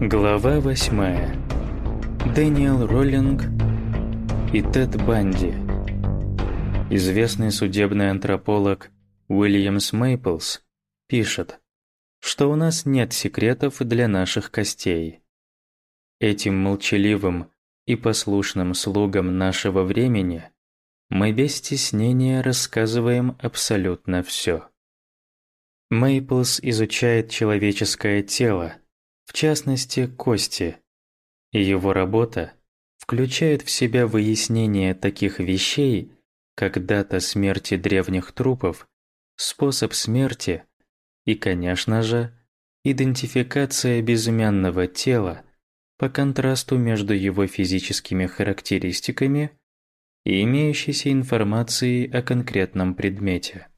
Глава восьмая. Дэниел Роллинг и Тед Банди. Известный судебный антрополог Уильямс Мейплс пишет, что у нас нет секретов для наших костей. Этим молчаливым и послушным слугам нашего времени мы без стеснения рассказываем абсолютно все. Мейплс изучает человеческое тело – в частности кости, и его работа включает в себя выяснение таких вещей, как дата смерти древних трупов, способ смерти и, конечно же, идентификация безымянного тела по контрасту между его физическими характеристиками и имеющейся информацией о конкретном предмете.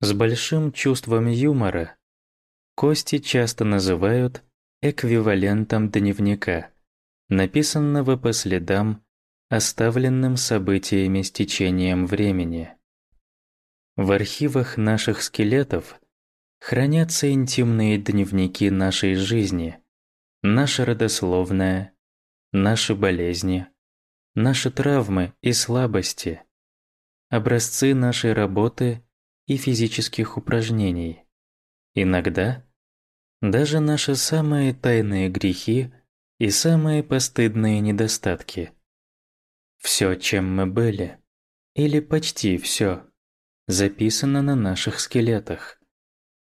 С большим чувством юмора Кости часто называют эквивалентом дневника, написанного по следам, оставленным событиями с течением времени. В архивах наших скелетов хранятся интимные дневники нашей жизни, наша родословная, наши болезни, наши травмы и слабости, образцы нашей работы и физических упражнений. Иногда даже наши самые тайные грехи и самые постыдные недостатки. Все, чем мы были, или почти все, записано на наших скелетах.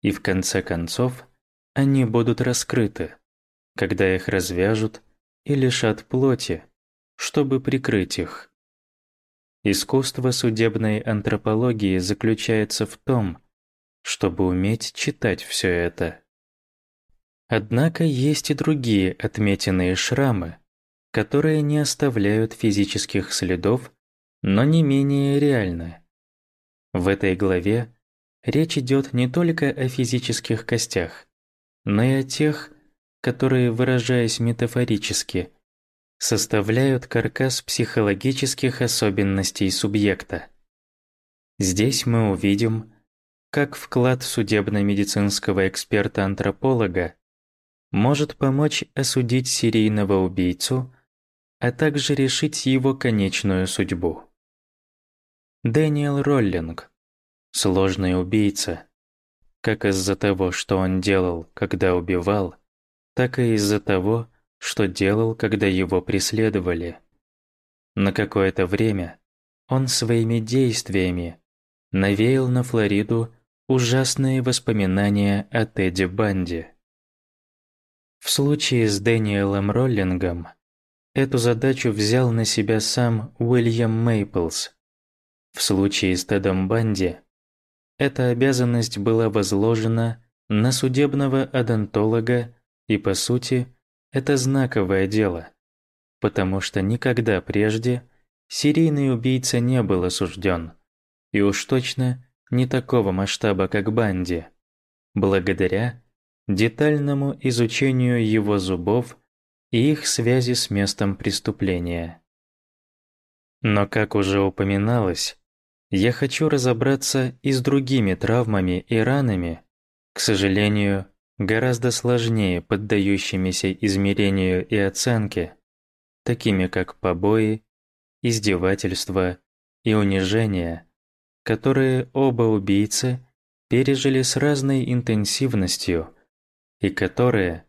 И в конце концов они будут раскрыты, когда их развяжут и лишат плоти, чтобы прикрыть их. Искусство судебной антропологии заключается в том, чтобы уметь читать все это. Однако есть и другие отметенные шрамы, которые не оставляют физических следов, но не менее реальны. В этой главе речь идет не только о физических костях, но и о тех, которые, выражаясь метафорически, составляют каркас психологических особенностей субъекта. Здесь мы увидим, как вклад судебно-медицинского эксперта-антрополога может помочь осудить серийного убийцу, а также решить его конечную судьбу. Дэниел Роллинг – сложный убийца, как из-за того, что он делал, когда убивал, так и из-за того, что делал, когда его преследовали. На какое-то время он своими действиями навеял на Флориду ужасные воспоминания о Тедди Банди. В случае с Дэниелом Роллингом эту задачу взял на себя сам Уильям Мейплс. В случае с Тедом Банди эта обязанность была возложена на судебного адонтолога, и по сути это знаковое дело, потому что никогда прежде серийный убийца не был осужден, и уж точно не такого масштаба, как Банди, благодаря детальному изучению его зубов и их связи с местом преступления. Но, как уже упоминалось, я хочу разобраться и с другими травмами и ранами, к сожалению, гораздо сложнее поддающимися измерению и оценке, такими как побои, издевательства и унижения, которые оба убийцы пережили с разной интенсивностью и которые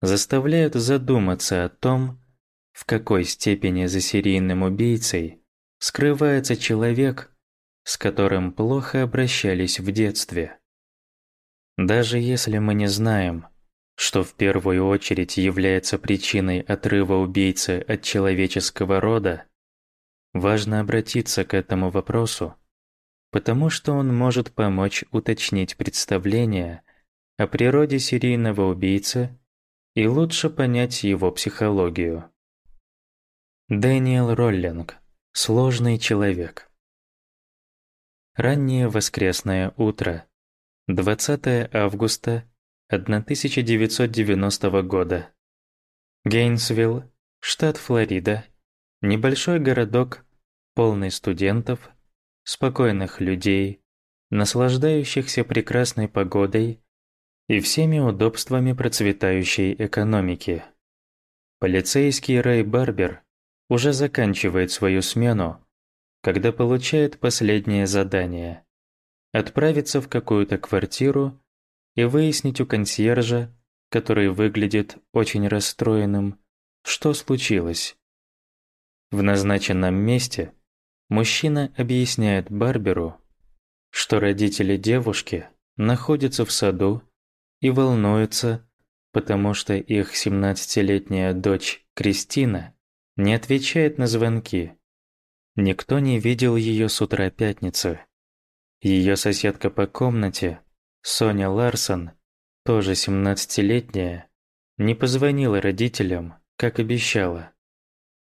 заставляют задуматься о том, в какой степени за серийным убийцей скрывается человек, с которым плохо обращались в детстве. Даже если мы не знаем, что в первую очередь является причиной отрыва убийцы от человеческого рода, важно обратиться к этому вопросу потому что он может помочь уточнить представление о природе серийного убийцы и лучше понять его психологию. Дэниел Роллинг. Сложный человек. Раннее воскресное утро. 20 августа 1990 года. Гейнсвилл, штат Флорида. Небольшой городок, полный студентов, спокойных людей, наслаждающихся прекрасной погодой и всеми удобствами процветающей экономики. Полицейский Рэй Барбер уже заканчивает свою смену, когда получает последнее задание – отправиться в какую-то квартиру и выяснить у консьержа, который выглядит очень расстроенным, что случилось. В назначенном месте мужчина объясняет Барберу, что родители девушки находятся в саду и волнуются, потому что их 17-летняя дочь Кристина не отвечает на звонки. Никто не видел ее с утра пятницы. Ее соседка по комнате, Соня Ларсон, тоже 17-летняя, не позвонила родителям, как обещала.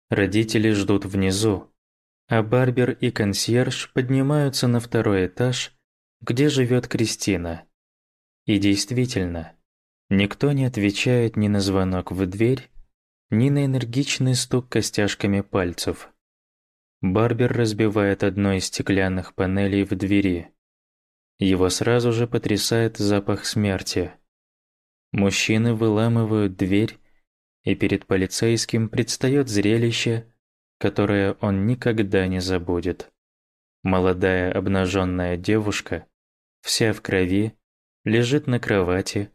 Родители ждут внизу, а Барбер и консьерж поднимаются на второй этаж, где живет Кристина. И действительно, никто не отвечает ни на звонок в дверь, ни на энергичный стук костяшками пальцев. Барбер разбивает одну из стеклянных панелей в двери. Его сразу же потрясает запах смерти. Мужчины выламывают дверь, и перед полицейским предстает зрелище, которое он никогда не забудет. Молодая обнаженная девушка, вся в крови, лежит на кровати,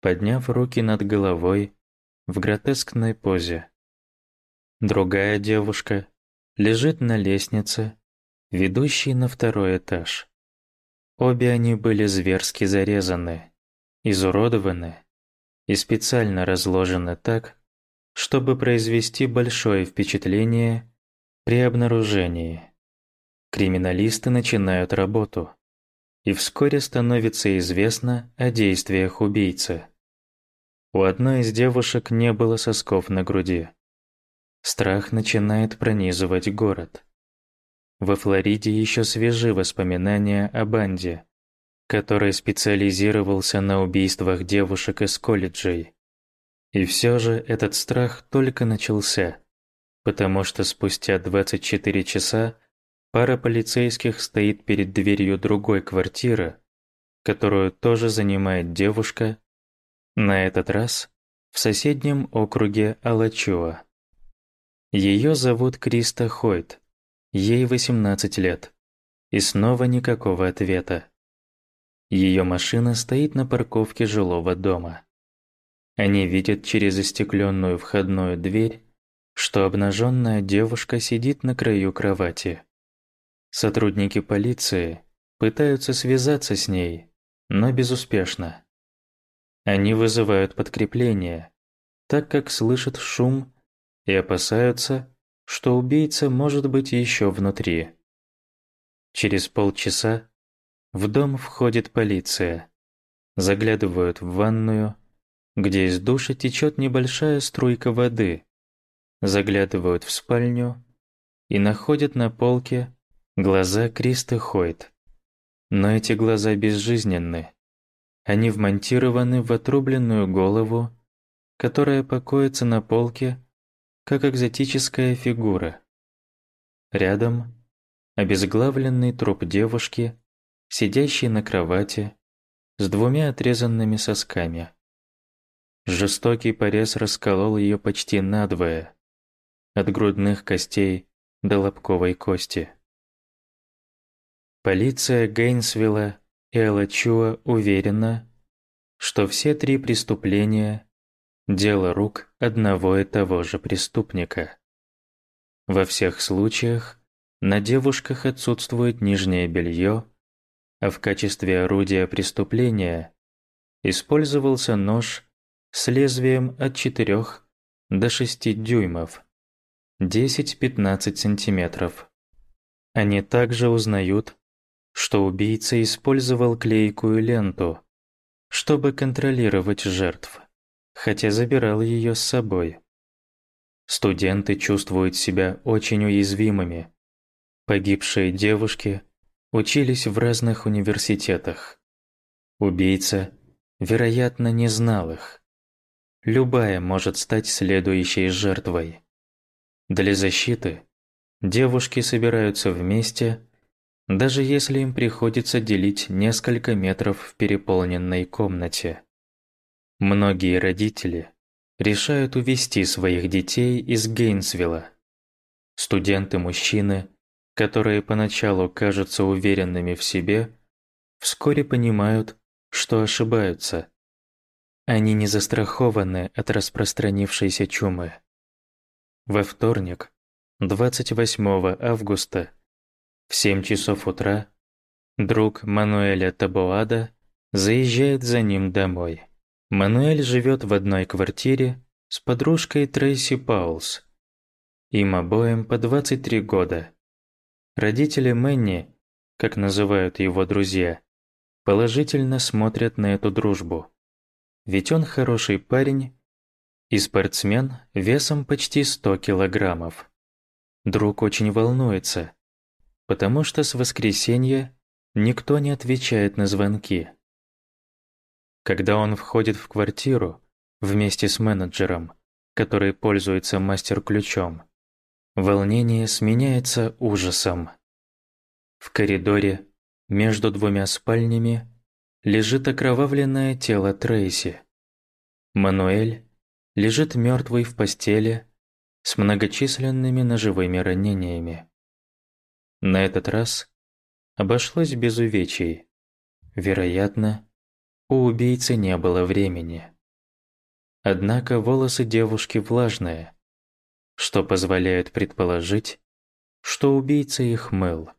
подняв руки над головой в гротескной позе. Другая девушка лежит на лестнице, ведущей на второй этаж. Обе они были зверски зарезаны, изуродованы и специально разложены так, чтобы произвести большое впечатление при обнаружении. Криминалисты начинают работу, и вскоре становится известно о действиях убийцы. У одной из девушек не было сосков на груди. Страх начинает пронизывать город. Во Флориде еще свежи воспоминания о банде, который специализировался на убийствах девушек из колледжей. И все же этот страх только начался, потому что спустя 24 часа пара полицейских стоит перед дверью другой квартиры, которую тоже занимает девушка, на этот раз в соседнем округе Алачуа. Ее зовут Криста Хойт, ей 18 лет, и снова никакого ответа. Ее машина стоит на парковке жилого дома. Они видят через застекленную входную дверь, что обнаженная девушка сидит на краю кровати. Сотрудники полиции пытаются связаться с ней, но безуспешно. Они вызывают подкрепление, так как слышат шум и опасаются, что убийца может быть еще внутри. Через полчаса в дом входит полиция. Заглядывают в ванную где из душа течет небольшая струйка воды. Заглядывают в спальню и находят на полке глаза Криста Хойт. Но эти глаза безжизненны. Они вмонтированы в отрубленную голову, которая покоится на полке, как экзотическая фигура. Рядом обезглавленный труп девушки, сидящей на кровати, с двумя отрезанными сосками. Жестокий порез расколол ее почти надвое, от грудных костей до лобковой кости. Полиция Гейнсвилла и Алачуа уверена, что все три преступления – дело рук одного и того же преступника. Во всех случаях на девушках отсутствует нижнее белье, а в качестве орудия преступления использовался нож с лезвием от 4 до 6 дюймов, 10-15 сантиметров. Они также узнают, что убийца использовал клейкую ленту, чтобы контролировать жертв, хотя забирал ее с собой. Студенты чувствуют себя очень уязвимыми. Погибшие девушки учились в разных университетах. Убийца, вероятно, не знал их. Любая может стать следующей жертвой. Для защиты девушки собираются вместе, даже если им приходится делить несколько метров в переполненной комнате. Многие родители решают увести своих детей из Гейнсвилла. Студенты-мужчины, которые поначалу кажутся уверенными в себе, вскоре понимают, что ошибаются. Они не застрахованы от распространившейся чумы. Во вторник, 28 августа, в 7 часов утра, друг Мануэля Табуада заезжает за ним домой. Мануэль живет в одной квартире с подружкой Трейси Паулс. Им обоим по 23 года. Родители Мэнни, как называют его друзья, положительно смотрят на эту дружбу. Ведь он хороший парень и спортсмен весом почти 100 килограммов. Друг очень волнуется, потому что с воскресенья никто не отвечает на звонки. Когда он входит в квартиру вместе с менеджером, который пользуется мастер-ключом, волнение сменяется ужасом. В коридоре между двумя спальнями лежит окровавленное тело Трейси. Мануэль лежит мертвый в постели с многочисленными ножевыми ранениями. На этот раз обошлось без увечий. Вероятно, у убийцы не было времени. Однако волосы девушки влажные, что позволяет предположить, что убийца их мыл.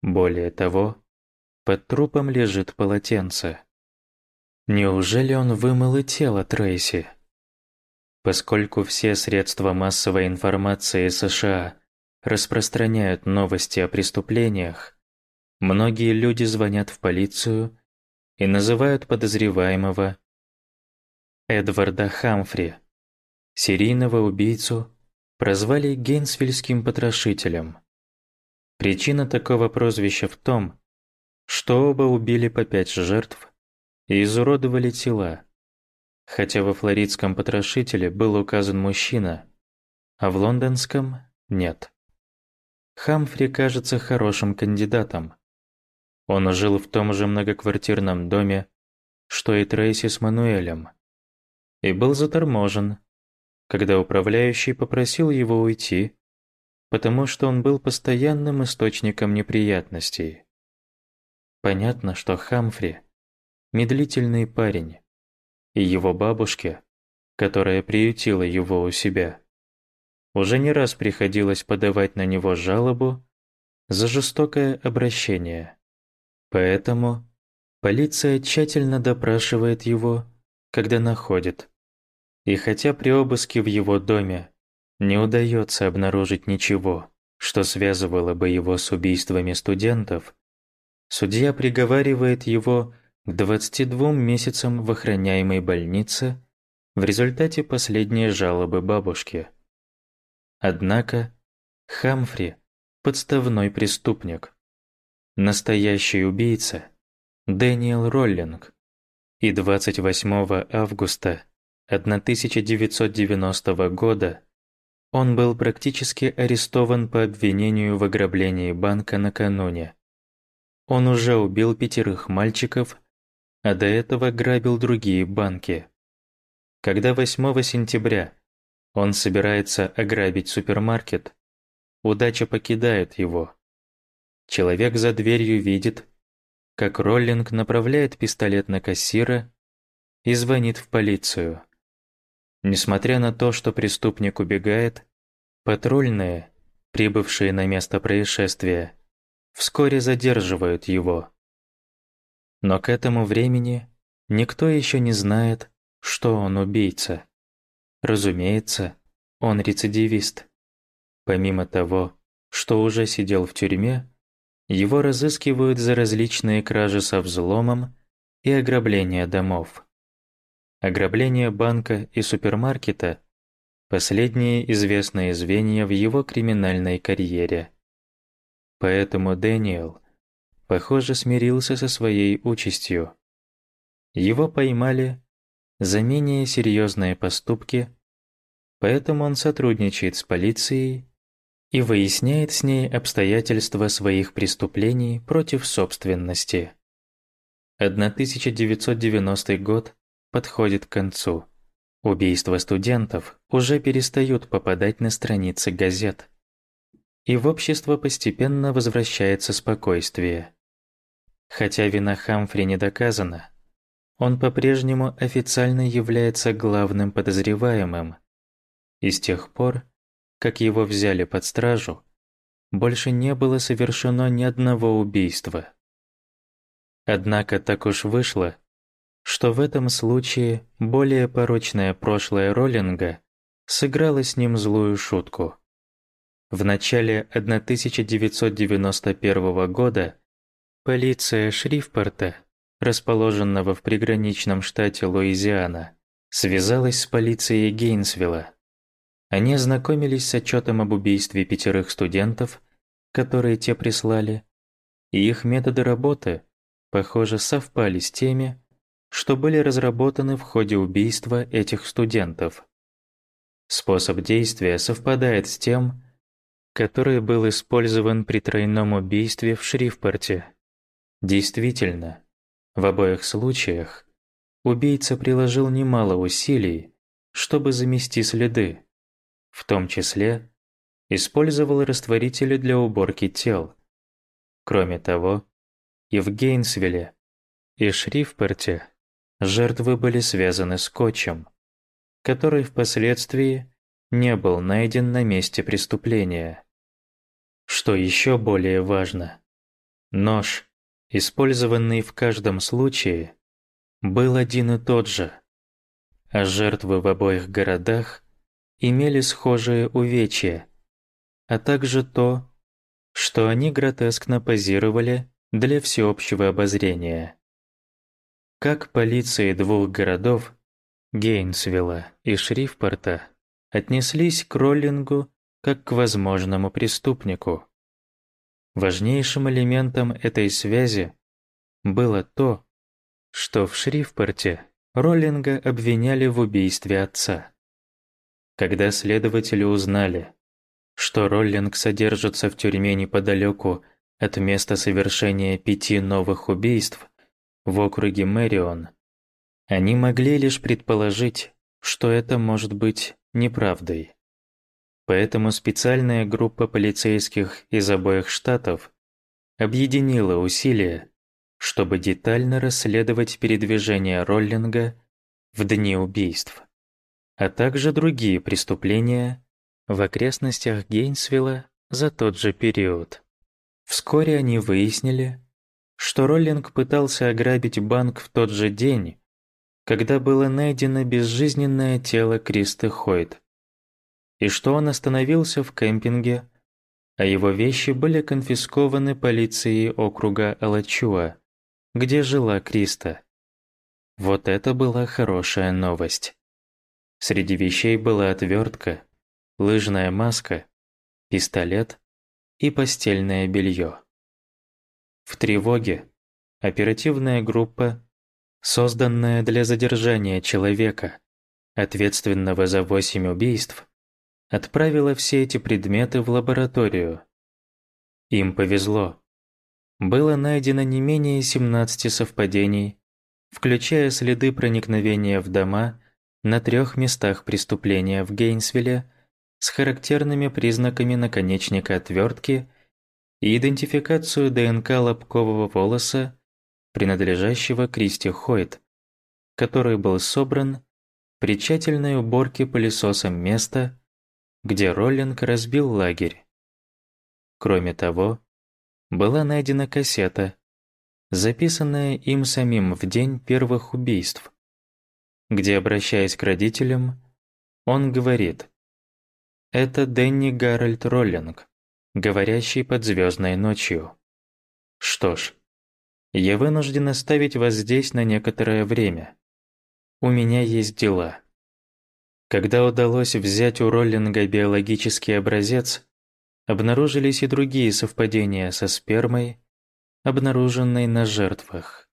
Более того, под трупом лежит полотенце. Неужели он вымыл и тело Трейси? Поскольку все средства массовой информации США распространяют новости о преступлениях, многие люди звонят в полицию и называют подозреваемого Эдварда Хамфри. Серийного убийцу прозвали Гейнсвильским потрошителем. Причина такого прозвища в том, что оба убили по пять жертв и изуродовали тела, хотя во флоридском потрошителе был указан мужчина, а в лондонском – нет. Хамфри кажется хорошим кандидатом, он жил в том же многоквартирном доме, что и Трейси с Мануэлем, и был заторможен, когда управляющий попросил его уйти, потому что он был постоянным источником неприятностей. Понятно, что Хамфри – медлительный парень, и его бабушке, которая приютила его у себя, уже не раз приходилось подавать на него жалобу за жестокое обращение. Поэтому полиция тщательно допрашивает его, когда находит. И хотя при обыске в его доме не удается обнаружить ничего, что связывало бы его с убийствами студентов, судья приговаривает его к 22 месяцам в охраняемой больнице в результате последней жалобы бабушки. Однако Хамфри – подставной преступник. Настоящий убийца – Дэниел Роллинг. И 28 августа 1990 года он был практически арестован по обвинению в ограблении банка накануне. Он уже убил пятерых мальчиков, а до этого грабил другие банки. Когда 8 сентября он собирается ограбить супермаркет, удача покидает его. Человек за дверью видит, как Роллинг направляет пистолет на кассира и звонит в полицию. Несмотря на то, что преступник убегает, патрульные, прибывшие на место происшествия, вскоре задерживают его. Но к этому времени никто еще не знает, что он убийца. Разумеется, он рецидивист. Помимо того, что уже сидел в тюрьме, его разыскивают за различные кражи со взломом и ограбление домов. Ограбление банка и супермаркета – последние известные звенья в его криминальной карьере. Поэтому Дэниел, похоже, смирился со своей участью. Его поймали за менее серьезные поступки, поэтому он сотрудничает с полицией и выясняет с ней обстоятельства своих преступлений против собственности. 1990 год подходит к концу. Убийства студентов уже перестают попадать на страницы газет. И в общество постепенно возвращается спокойствие. Хотя вина Хамфри не доказана, он по-прежнему официально является главным подозреваемым. И с тех пор, как его взяли под стражу, больше не было совершено ни одного убийства. Однако так уж вышло, что в этом случае более порочное прошлое Роллинга сыграло с ним злую шутку. В начале 1991 года полиция Шрифпорта, расположенного в приграничном штате Луизиана, связалась с полицией Гейнсвилла. Они ознакомились с отчетом об убийстве пятерых студентов, которые те прислали, и их методы работы, похоже, совпали с теми, что были разработаны в ходе убийства этих студентов. Способ действия совпадает с тем, который был использован при тройном убийстве в Шрифпорте. Действительно, в обоих случаях убийца приложил немало усилий, чтобы замести следы, в том числе использовал растворители для уборки тел. Кроме того, и в Гейнсвилле, и Шрифпорте жертвы были связаны скотчем, который впоследствии не был найден на месте преступления. Что еще более важно, нож, использованный в каждом случае, был один и тот же, а жертвы в обоих городах имели схожие увечья, а также то, что они гротескно позировали для всеобщего обозрения. Как полиции двух городов, Гейнсвилла и Шрифпорта, отнеслись к Роллингу как к возможному преступнику. Важнейшим элементом этой связи было то, что в Шрифпорте Роллинга обвиняли в убийстве отца. Когда следователи узнали, что Роллинг содержится в тюрьме неподалеку от места совершения пяти новых убийств, в округе Мэрион, они могли лишь предположить, что это может быть неправдой. Поэтому специальная группа полицейских из обоих штатов объединила усилия, чтобы детально расследовать передвижение Роллинга в дни убийств, а также другие преступления в окрестностях Гейнсвилла за тот же период. Вскоре они выяснили, что Роллинг пытался ограбить банк в тот же день, когда было найдено безжизненное тело Кристы Хойт, и что он остановился в кемпинге, а его вещи были конфискованы полицией округа Алачуа, где жила Криста. Вот это была хорошая новость. Среди вещей была отвертка, лыжная маска, пистолет и постельное белье. В тревоге оперативная группа, созданная для задержания человека, ответственного за восемь убийств, отправила все эти предметы в лабораторию. Им повезло. Было найдено не менее 17 совпадений, включая следы проникновения в дома на трех местах преступления в Гейнсвилле с характерными признаками наконечника отвертки и идентификацию ДНК лобкового волоса, принадлежащего Кристи Хойт, который был собран при тщательной уборке пылесосом места, где Роллинг разбил лагерь. Кроме того, была найдена кассета, записанная им самим в день первых убийств, где, обращаясь к родителям, он говорит «Это Дэнни Гарольд Роллинг, говорящий под звездной ночью. Что ж, я вынужден оставить вас здесь на некоторое время. У меня есть дела. Когда удалось взять у Роллинга биологический образец, обнаружились и другие совпадения со спермой, обнаруженной на жертвах.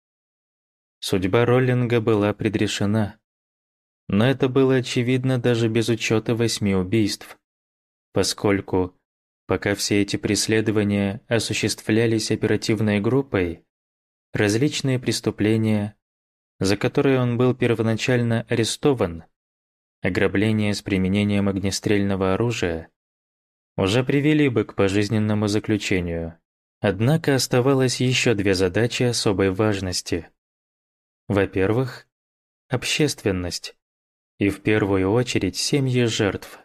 Судьба Роллинга была предрешена. Но это было очевидно даже без учета восьми убийств, поскольку Пока все эти преследования осуществлялись оперативной группой, различные преступления за которое он был первоначально арестован, ограбление с применением огнестрельного оружия, уже привели бы к пожизненному заключению. Однако оставалось еще две задачи особой важности. Во-первых, общественность, и в первую очередь семьи жертв,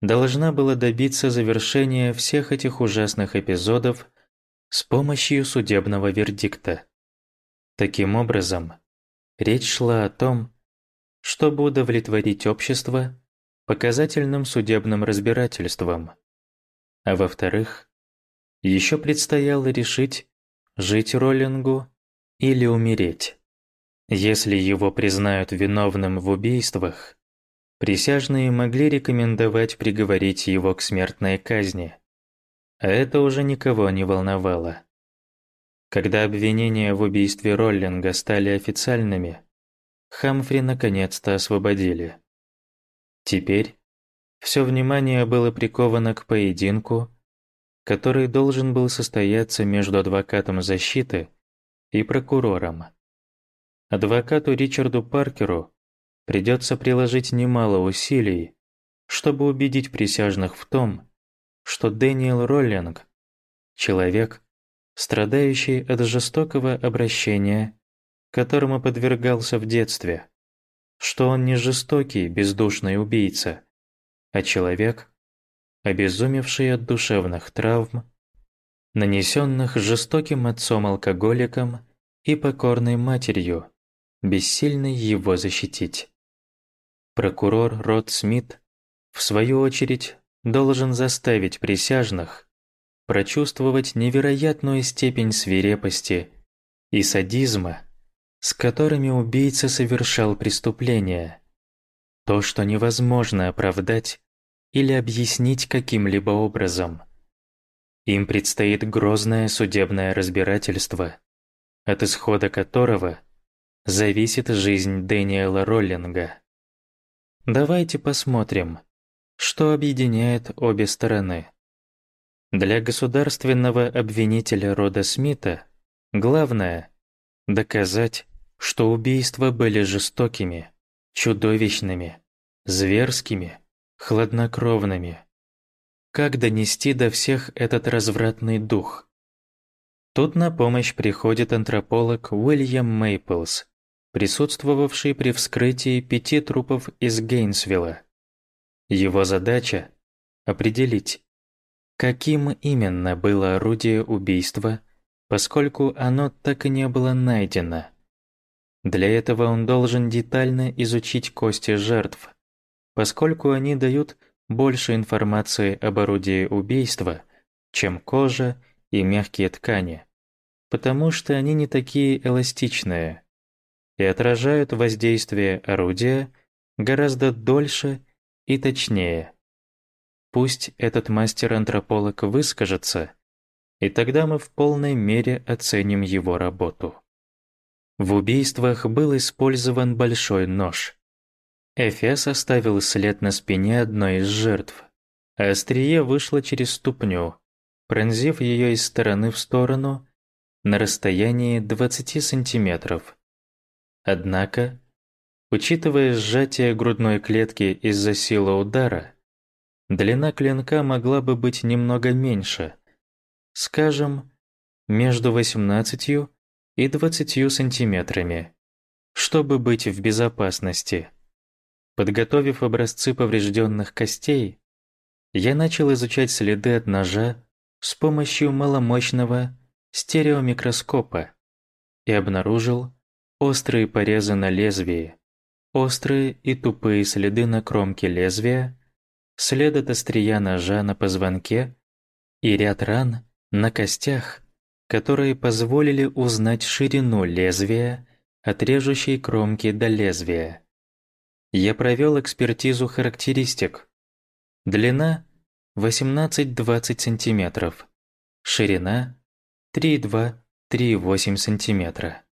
должна была добиться завершения всех этих ужасных эпизодов с помощью судебного вердикта. Таким образом, речь шла о том, чтобы удовлетворить общество показательным судебным разбирательством. А во-вторых, еще предстояло решить, жить Роллингу или умереть. Если его признают виновным в убийствах, присяжные могли рекомендовать приговорить его к смертной казни. А это уже никого не волновало. Когда обвинения в убийстве Роллинга стали официальными, Хамфри наконец-то освободили. Теперь все внимание было приковано к поединку, который должен был состояться между адвокатом защиты и прокурором. Адвокату Ричарду Паркеру придется приложить немало усилий, чтобы убедить присяжных в том, что Дэниел Роллинг – человек, страдающий от жестокого обращения которому подвергался в детстве, что он не жестокий, бездушный убийца, а человек, обезумевший от душевных травм, нанесенных жестоким отцом-алкоголиком и покорной матерью, бессильной его защитить. Прокурор Рот Смит, в свою очередь, должен заставить присяжных прочувствовать невероятную степень свирепости и садизма, с которыми убийца совершал преступление. То, что невозможно оправдать или объяснить каким-либо образом. Им предстоит грозное судебное разбирательство, от исхода которого зависит жизнь Дэниела Роллинга. Давайте посмотрим, что объединяет обе стороны. Для государственного обвинителя рода Смита главное – доказать, что убийства были жестокими, чудовищными, зверскими, хладнокровными. Как донести до всех этот развратный дух? Тут на помощь приходит антрополог Уильям Мейплс, присутствовавший при вскрытии пяти трупов из Гейнсвилла. Его задача – определить, каким именно было орудие убийства, поскольку оно так и не было найдено. Для этого он должен детально изучить кости жертв, поскольку они дают больше информации об орудии убийства, чем кожа и мягкие ткани, потому что они не такие эластичные и отражают воздействие орудия гораздо дольше и точнее. Пусть этот мастер-антрополог выскажется, и тогда мы в полной мере оценим его работу. В убийствах был использован большой нож. Эфес оставил след на спине одной из жертв, острие вышло через ступню, пронзив ее из стороны в сторону на расстоянии 20 сантиметров. Однако, учитывая сжатие грудной клетки из-за силы удара, длина клинка могла бы быть немного меньше, скажем, между 18 и 20 сантиметрами, чтобы быть в безопасности. Подготовив образцы поврежденных костей, я начал изучать следы от ножа с помощью маломощного стереомикроскопа и обнаружил острые порезы на лезвии, острые и тупые следы на кромке лезвия, след от острия ножа на позвонке и ряд ран на костях которые позволили узнать ширину лезвия от режущей кромки до лезвия. Я провел экспертизу характеристик. Длина 18-20 см, ширина 3,2-3,8 см.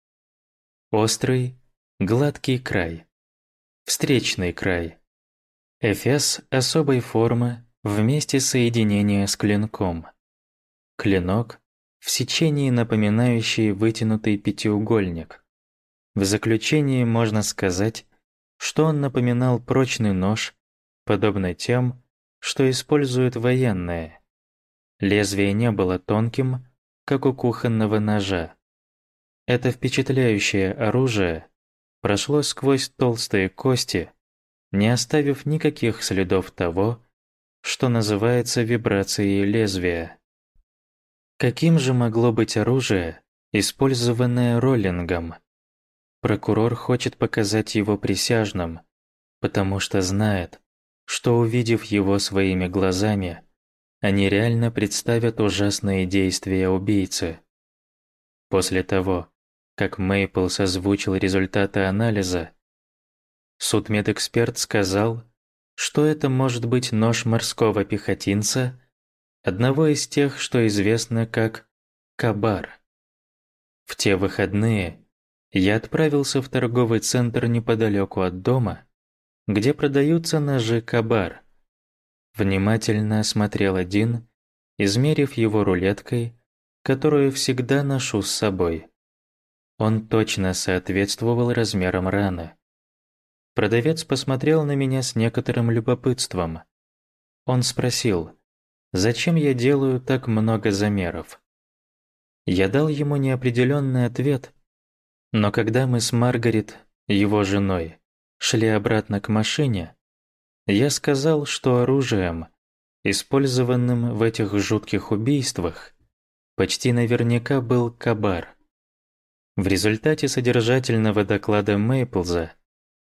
Острый, гладкий край. Встречный край. Эфес особой формы вместе соединения с клинком. Клинок в сечении напоминающий вытянутый пятиугольник. В заключении можно сказать, что он напоминал прочный нож, подобный тем, что используют военные. Лезвие не было тонким, как у кухонного ножа. Это впечатляющее оружие прошло сквозь толстые кости, не оставив никаких следов того, что называется вибрацией лезвия. Каким же могло быть оружие, использованное роллингом? Прокурор хочет показать его присяжным, потому что знает, что увидев его своими глазами, они реально представят ужасные действия убийцы. После того, как Мейпл озвучил результаты анализа, судмедэксперт сказал, что это может быть нож морского пехотинца одного из тех, что известно как кабар. В те выходные я отправился в торговый центр неподалеку от дома, где продаются ножи кабар. Внимательно осмотрел один, измерив его рулеткой, которую всегда ношу с собой. Он точно соответствовал размерам раны. Продавец посмотрел на меня с некоторым любопытством. Он спросил, Зачем я делаю так много замеров? Я дал ему неопределенный ответ, но когда мы с Маргарет, его женой, шли обратно к машине, я сказал, что оружием, использованным в этих жутких убийствах, почти наверняка был кабар. В результате содержательного доклада Мейплза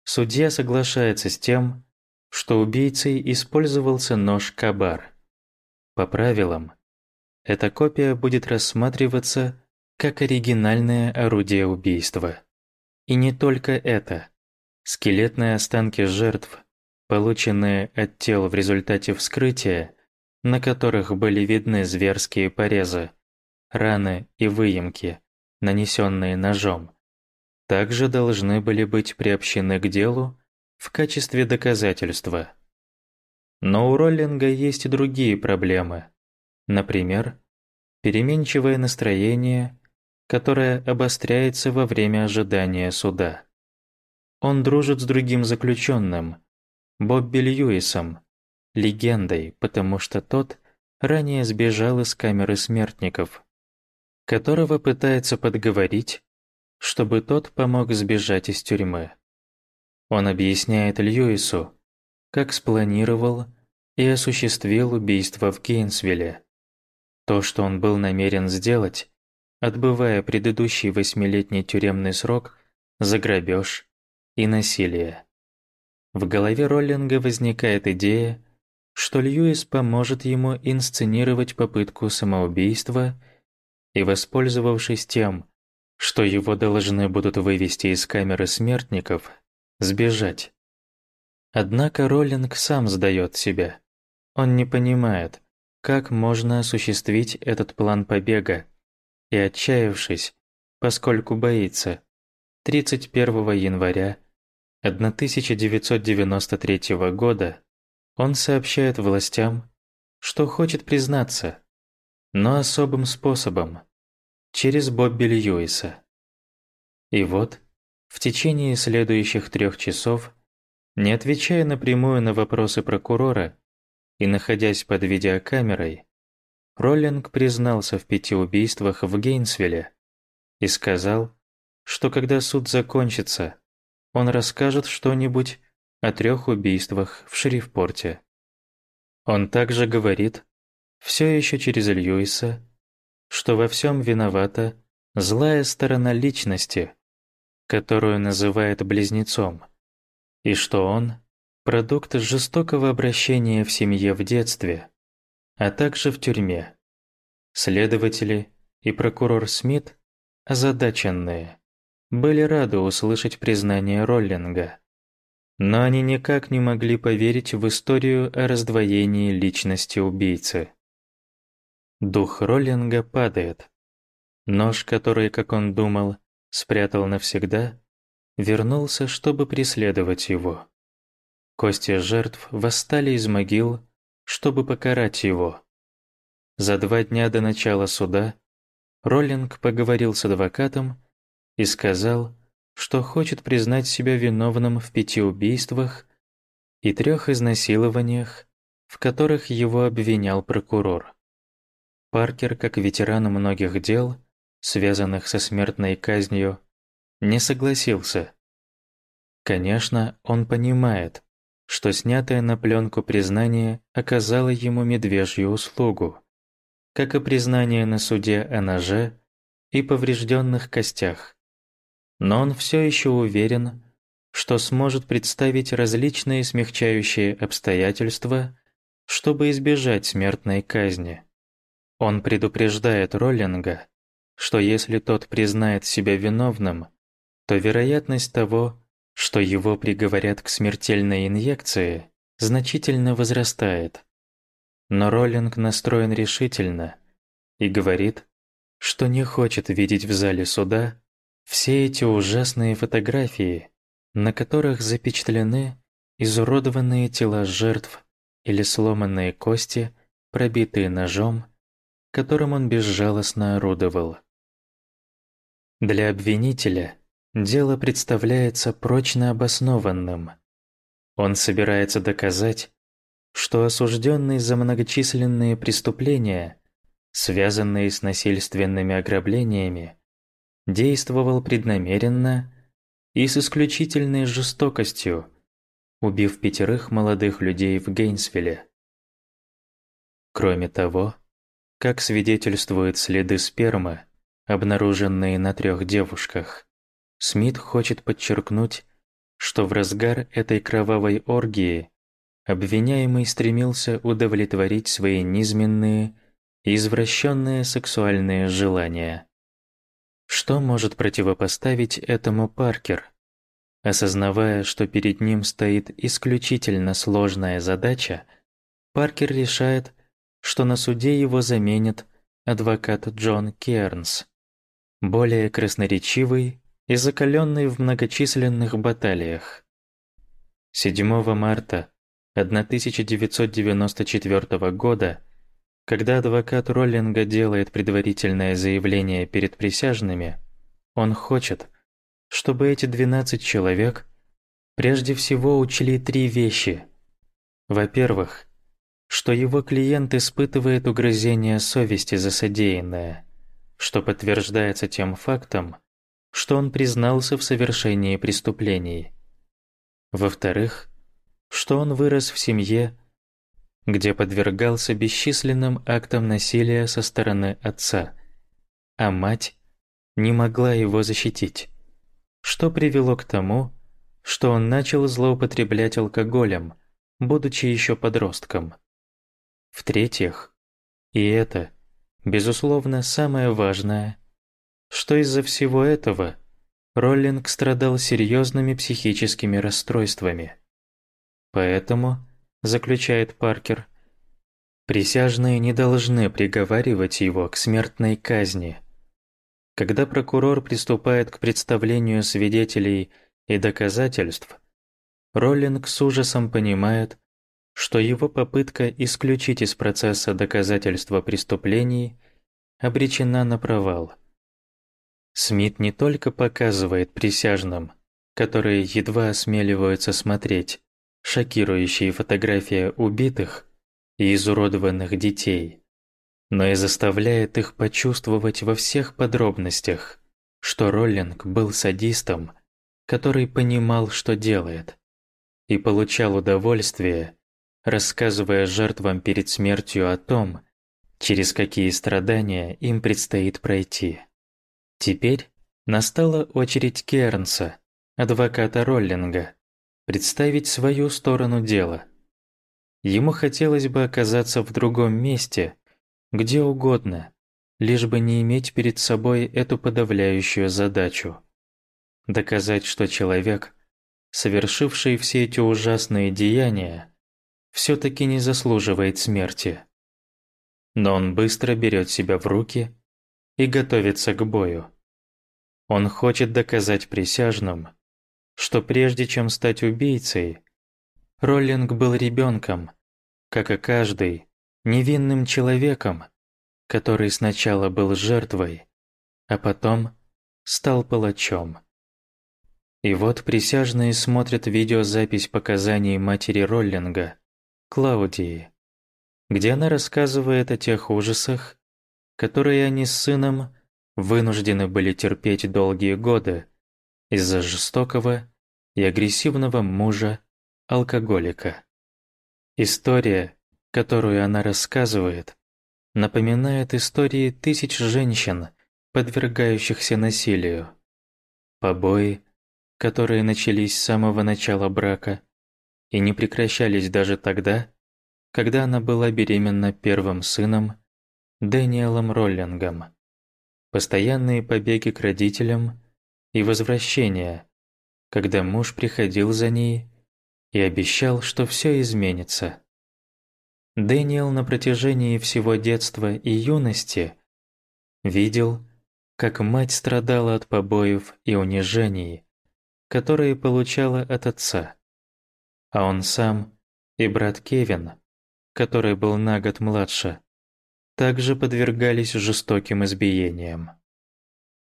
судья соглашается с тем, что убийцей использовался нож кабар. По правилам, эта копия будет рассматриваться как оригинальное орудие убийства. И не только это. Скелетные останки жертв, полученные от тел в результате вскрытия, на которых были видны зверские порезы, раны и выемки, нанесенные ножом, также должны были быть приобщены к делу в качестве доказательства. Но у Роллинга есть и другие проблемы. Например, переменчивое настроение, которое обостряется во время ожидания суда. Он дружит с другим заключенным, Бобби Льюисом, легендой, потому что тот ранее сбежал из камеры смертников, которого пытается подговорить, чтобы тот помог сбежать из тюрьмы. Он объясняет Льюису, как спланировал и осуществил убийство в Кейнсвилле. То, что он был намерен сделать, отбывая предыдущий восьмилетний тюремный срок за грабеж и насилие. В голове Роллинга возникает идея, что Льюис поможет ему инсценировать попытку самоубийства и, воспользовавшись тем, что его должны будут вывести из камеры смертников, сбежать. Однако Роллинг сам сдает себя. Он не понимает, как можно осуществить этот план побега, и отчаявшись, поскольку боится, 31 января 1993 года он сообщает властям, что хочет признаться, но особым способом, через Бобби Льюиса. И вот, в течение следующих трех часов не отвечая напрямую на вопросы прокурора и находясь под видеокамерой, Роллинг признался в пяти убийствах в Гейнсвилле и сказал, что когда суд закончится, он расскажет что-нибудь о трех убийствах в Шрифпорте. Он также говорит, все еще через Льюиса, что во всем виновата злая сторона личности, которую называет близнецом – и что он – продукт жестокого обращения в семье в детстве, а также в тюрьме. Следователи и прокурор Смит, озадаченные, были рады услышать признание Роллинга. Но они никак не могли поверить в историю о раздвоении личности убийцы. Дух Роллинга падает. Нож, который, как он думал, спрятал навсегда, вернулся, чтобы преследовать его. Кости жертв восстали из могил, чтобы покарать его. За два дня до начала суда Роллинг поговорил с адвокатом и сказал, что хочет признать себя виновным в пяти убийствах и трех изнасилованиях, в которых его обвинял прокурор. Паркер, как ветеран многих дел, связанных со смертной казнью, не согласился. Конечно, он понимает, что снятое на пленку признание оказало ему медвежью услугу, как и признание на суде о ноже и поврежденных костях. Но он все еще уверен, что сможет представить различные смягчающие обстоятельства, чтобы избежать смертной казни. Он предупреждает Роллинга, что если тот признает себя виновным, то вероятность того, что его приговорят к смертельной инъекции, значительно возрастает. Но Роллинг настроен решительно и говорит, что не хочет видеть в зале суда все эти ужасные фотографии, на которых запечатлены изуродованные тела жертв или сломанные кости, пробитые ножом, которым он безжалостно орудовал. Для обвинителя дело представляется прочно обоснованным. Он собирается доказать, что осужденный за многочисленные преступления, связанные с насильственными ограблениями, действовал преднамеренно и с исключительной жестокостью, убив пятерых молодых людей в Гейнсвилле. Кроме того, как свидетельствуют следы спермы, обнаруженные на трех девушках, Смит хочет подчеркнуть, что в разгар этой кровавой оргии обвиняемый стремился удовлетворить свои низменные и извращенные сексуальные желания. Что может противопоставить этому Паркер? Осознавая, что перед ним стоит исключительно сложная задача, Паркер решает, что на суде его заменит адвокат Джон Кернс, более красноречивый и закаленный в многочисленных баталиях. 7 марта 1994 года, когда адвокат Роллинга делает предварительное заявление перед присяжными, он хочет, чтобы эти 12 человек прежде всего учли три вещи. Во-первых, что его клиент испытывает угрызение совести за содеянное, что подтверждается тем фактом, что он признался в совершении преступлений. Во-вторых, что он вырос в семье, где подвергался бесчисленным актам насилия со стороны отца, а мать не могла его защитить, что привело к тому, что он начал злоупотреблять алкоголем, будучи еще подростком. В-третьих, и это, безусловно, самое важное, что из-за всего этого Роллинг страдал серьезными психическими расстройствами. Поэтому, заключает Паркер, присяжные не должны приговаривать его к смертной казни. Когда прокурор приступает к представлению свидетелей и доказательств, Роллинг с ужасом понимает, что его попытка исключить из процесса доказательства преступлений обречена на провал. Смит не только показывает присяжным, которые едва осмеливаются смотреть, шокирующие фотографии убитых и изуродованных детей, но и заставляет их почувствовать во всех подробностях, что Роллинг был садистом, который понимал, что делает, и получал удовольствие рассказывая жертвам перед смертью о том, через какие страдания им предстоит пройти. Теперь настала очередь Кернса, адвоката Роллинга, представить свою сторону дела. Ему хотелось бы оказаться в другом месте, где угодно, лишь бы не иметь перед собой эту подавляющую задачу. Доказать, что человек, совершивший все эти ужасные деяния, все-таки не заслуживает смерти. Но он быстро берет себя в руки и готовится к бою. Он хочет доказать присяжным, что прежде чем стать убийцей, Роллинг был ребенком, как и каждый, невинным человеком, который сначала был жертвой, а потом стал палачом. И вот присяжные смотрят видеозапись показаний матери Роллинга, Клаудии, где она рассказывает о тех ужасах, которые они с сыном вынуждены были терпеть долгие годы из-за жестокого и агрессивного мужа-алкоголика. История, которую она рассказывает, напоминает истории тысяч женщин, подвергающихся насилию. Побои, которые начались с самого начала брака и не прекращались даже тогда, когда она была беременна первым сыном Дэниелом Роллингом. Постоянные побеги к родителям и возвращения, когда муж приходил за ней и обещал, что все изменится. Дэниел на протяжении всего детства и юности видел, как мать страдала от побоев и унижений, которые получала от отца. А он сам и брат Кевин, который был на год младше, также подвергались жестоким избиениям.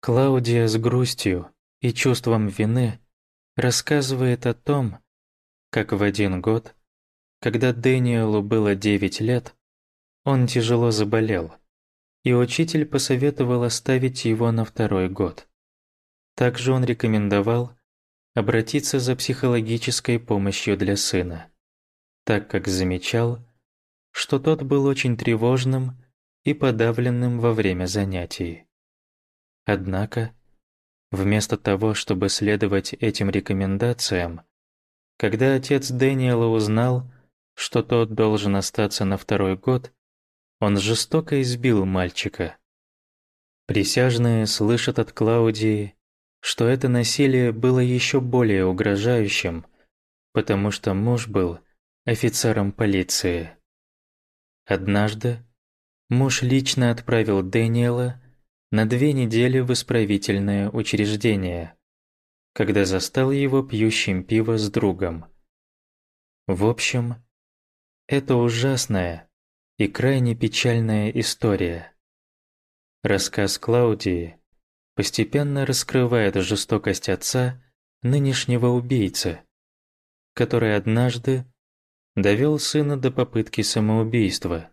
Клаудия с грустью и чувством вины рассказывает о том, как в один год, когда Дэниелу было 9 лет, он тяжело заболел, и учитель посоветовал оставить его на второй год. Также он рекомендовал обратиться за психологической помощью для сына, так как замечал, что тот был очень тревожным и подавленным во время занятий. Однако, вместо того, чтобы следовать этим рекомендациям, когда отец Дэниела узнал, что тот должен остаться на второй год, он жестоко избил мальчика. Присяжные слышат от Клаудии что это насилие было еще более угрожающим, потому что муж был офицером полиции. Однажды муж лично отправил Дэниела на две недели в исправительное учреждение, когда застал его пьющим пиво с другом. В общем, это ужасная и крайне печальная история. Рассказ Клаудии постепенно раскрывает жестокость отца нынешнего убийцы, который однажды довел сына до попытки самоубийства.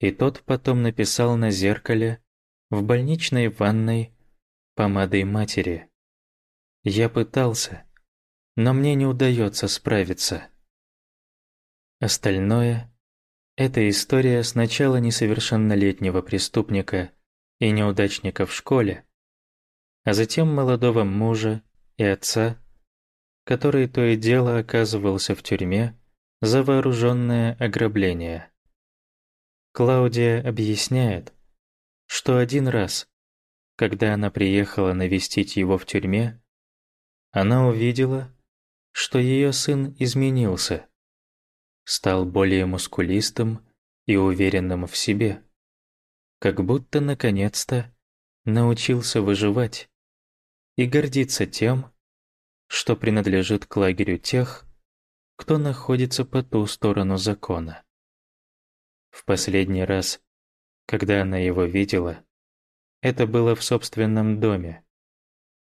И тот потом написал на зеркале в больничной ванной помадой матери. «Я пытался, но мне не удается справиться». Остальное – это история сначала несовершеннолетнего преступника и неудачника в школе, а затем молодого мужа и отца, который то и дело оказывался в тюрьме за вооруженное ограбление. Клаудия объясняет, что один раз, когда она приехала навестить его в тюрьме, она увидела, что ее сын изменился, стал более мускулистым и уверенным в себе, как будто наконец-то научился выживать и гордиться тем, что принадлежит к лагерю тех, кто находится по ту сторону закона. В последний раз, когда она его видела, это было в собственном доме,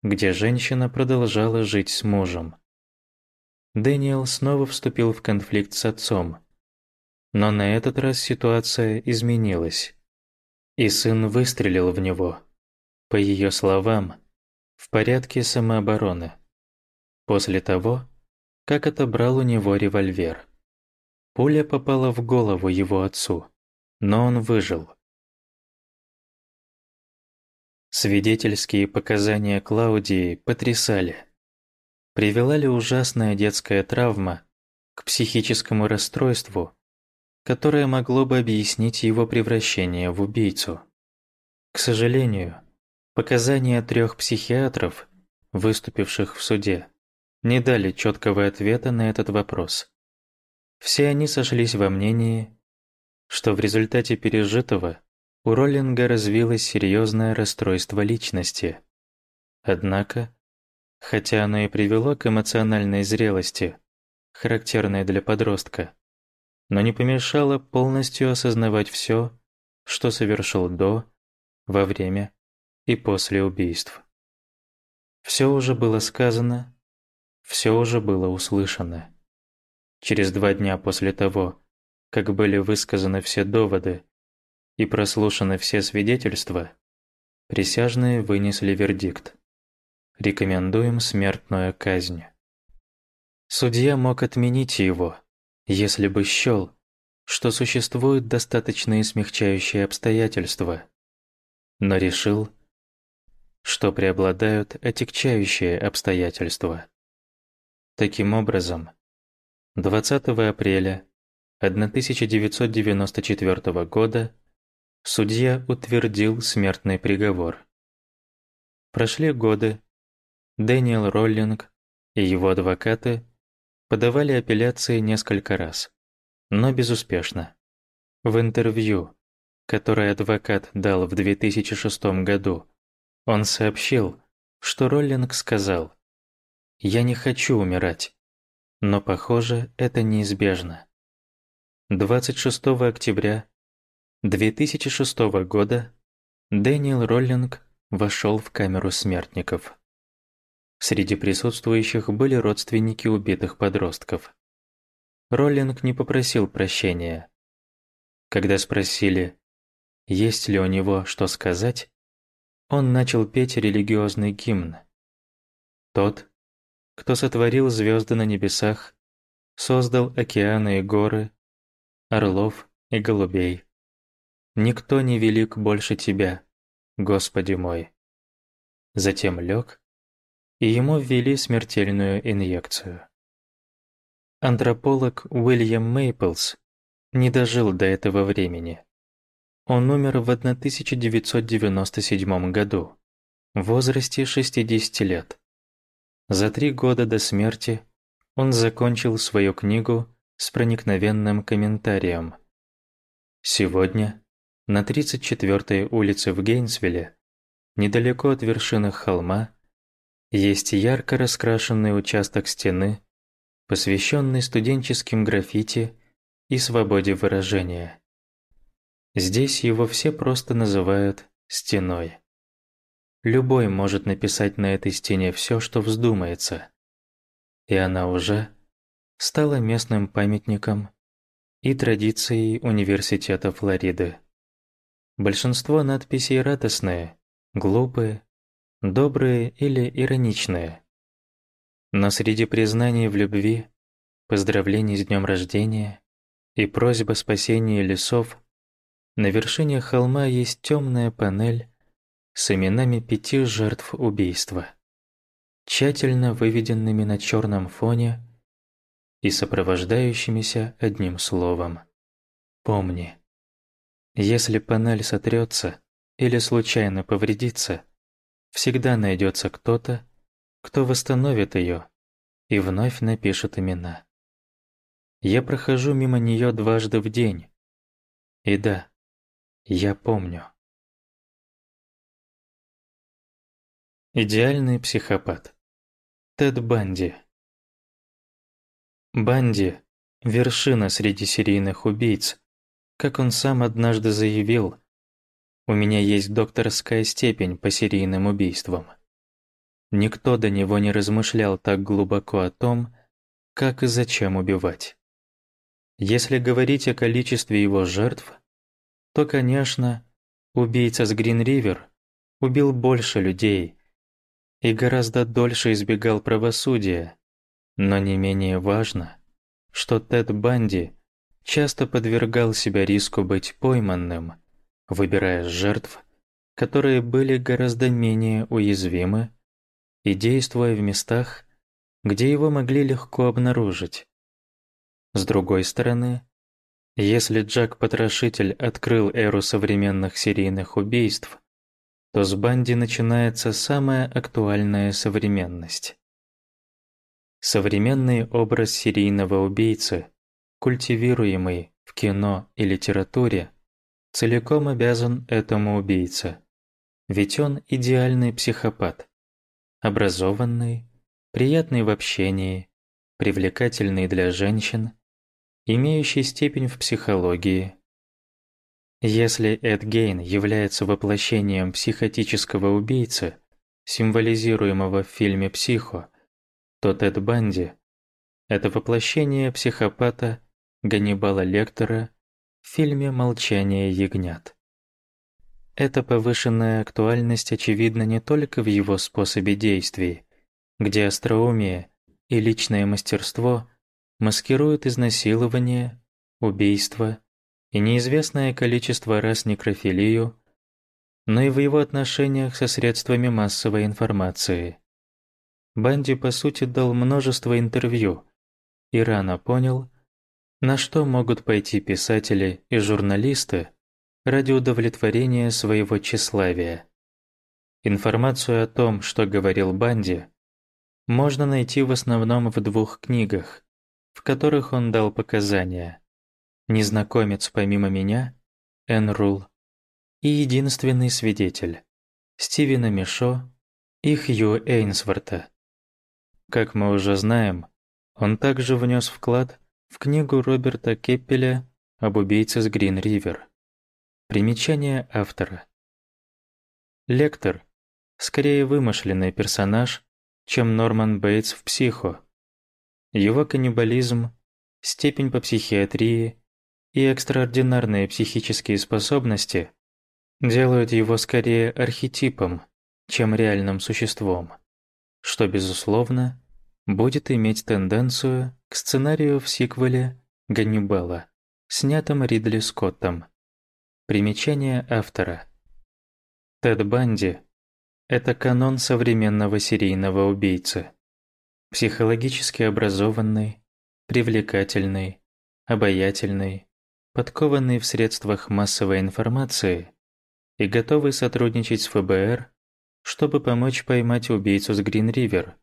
где женщина продолжала жить с мужем. Дэниел снова вступил в конфликт с отцом, но на этот раз ситуация изменилась, и сын выстрелил в него. По ее словам, в порядке самообороны. После того, как отобрал у него револьвер. Пуля попала в голову его отцу, но он выжил. Свидетельские показания Клаудии потрясали. Привела ли ужасная детская травма к психическому расстройству, которое могло бы объяснить его превращение в убийцу? К сожалению, Показания трех психиатров, выступивших в суде, не дали четкого ответа на этот вопрос. Все они сошлись во мнении, что в результате пережитого у Роллинга развилось серьезное расстройство личности. Однако, хотя оно и привело к эмоциональной зрелости, характерной для подростка, но не помешало полностью осознавать все, что совершил до, во время и после убийств. Все уже было сказано, все уже было услышано. Через два дня после того, как были высказаны все доводы и прослушаны все свидетельства, присяжные вынесли вердикт. Рекомендуем смертную казнь. Судья мог отменить его, если бы счел, что существуют достаточные смягчающие обстоятельства, но решил, что преобладают отягчающие обстоятельства. Таким образом, 20 апреля 1994 года судья утвердил смертный приговор. Прошли годы, Дэниел Роллинг и его адвокаты подавали апелляции несколько раз, но безуспешно. В интервью, которое адвокат дал в 2006 году, он сообщил, что Роллинг сказал «Я не хочу умирать, но, похоже, это неизбежно». 26 октября 2006 года Дэниел Роллинг вошел в камеру смертников. Среди присутствующих были родственники убитых подростков. Роллинг не попросил прощения. Когда спросили, есть ли у него что сказать, он начал петь религиозный гимн. Тот, кто сотворил звезды на небесах, создал океаны и горы, орлов и голубей. Никто не велик больше Тебя, Господи мой. Затем лег, и ему ввели смертельную инъекцию. Антрополог Уильям Мейплс не дожил до этого времени. Он умер в 1997 году, в возрасте 60 лет. За три года до смерти он закончил свою книгу с проникновенным комментарием. Сегодня на 34-й улице в Гейнсвилле, недалеко от вершины холма, есть ярко раскрашенный участок стены, посвященный студенческим граффити и свободе выражения. Здесь его все просто называют «стеной». Любой может написать на этой стене все, что вздумается. И она уже стала местным памятником и традицией Университета Флориды. Большинство надписей радостные, глупые, добрые или ироничные. Но среди признаний в любви, поздравлений с днем рождения и просьб о спасении лесов, на вершине холма есть темная панель с именами пяти жертв убийства, тщательно выведенными на черном фоне и сопровождающимися одним словом «Помни». Если панель сотрется или случайно повредится, всегда найдется кто-то, кто восстановит ее и вновь напишет имена. Я прохожу мимо нее дважды в день. И да, я помню. Идеальный психопат. Тед Банди. Банди – вершина среди серийных убийц. Как он сам однажды заявил, «У меня есть докторская степень по серийным убийствам». Никто до него не размышлял так глубоко о том, как и зачем убивать. Если говорить о количестве его жертв, то, конечно, убийца с Грин-Ривер убил больше людей и гораздо дольше избегал правосудия, но не менее важно, что Тед Банди часто подвергал себя риску быть пойманным, выбирая жертв, которые были гораздо менее уязвимы и действуя в местах, где его могли легко обнаружить. С другой стороны, если Джек-потрошитель открыл эру современных серийных убийств, то с Банди начинается самая актуальная современность. Современный образ серийного убийцы, культивируемый в кино и литературе, целиком обязан этому убийце. Ведь он идеальный психопат. Образованный, приятный в общении, привлекательный для женщин, имеющий степень в психологии. Если Эд Гейн является воплощением психотического убийцы, символизируемого в фильме «Психо», то Тед Банди – это воплощение психопата Ганнибала Лектора в фильме «Молчание ягнят». Эта повышенная актуальность очевидна не только в его способе действий, где остроумие и личное мастерство маскируют изнасилование, убийство и неизвестное количество раз некрофилию, но и в его отношениях со средствами массовой информации. Банди, по сути, дал множество интервью и рано понял, на что могут пойти писатели и журналисты ради удовлетворения своего тщеславия. Информацию о том, что говорил Банди, можно найти в основном в двух книгах, в которых он дал показания. «Незнакомец помимо меня» Энн Рул и «Единственный свидетель» Стивена Мишо и Хью Эйнсворта. Как мы уже знаем, он также внес вклад в книгу Роберта Кеппеля об убийце с Грин-Ривер. Примечание автора. Лектор – скорее вымышленный персонаж, чем Норман Бейтс в «Психо». Его каннибализм, степень по психиатрии и экстраординарные психические способности делают его скорее архетипом, чем реальным существом, что, безусловно, будет иметь тенденцию к сценарию в сиквеле «Ганнибала», снятом Ридли Скоттом. Примечание автора. Тед Банди это канон современного серийного убийцы. Психологически образованный, привлекательный, обаятельный, подкованный в средствах массовой информации и готовый сотрудничать с ФБР, чтобы помочь поймать убийцу с Грин-Ривер.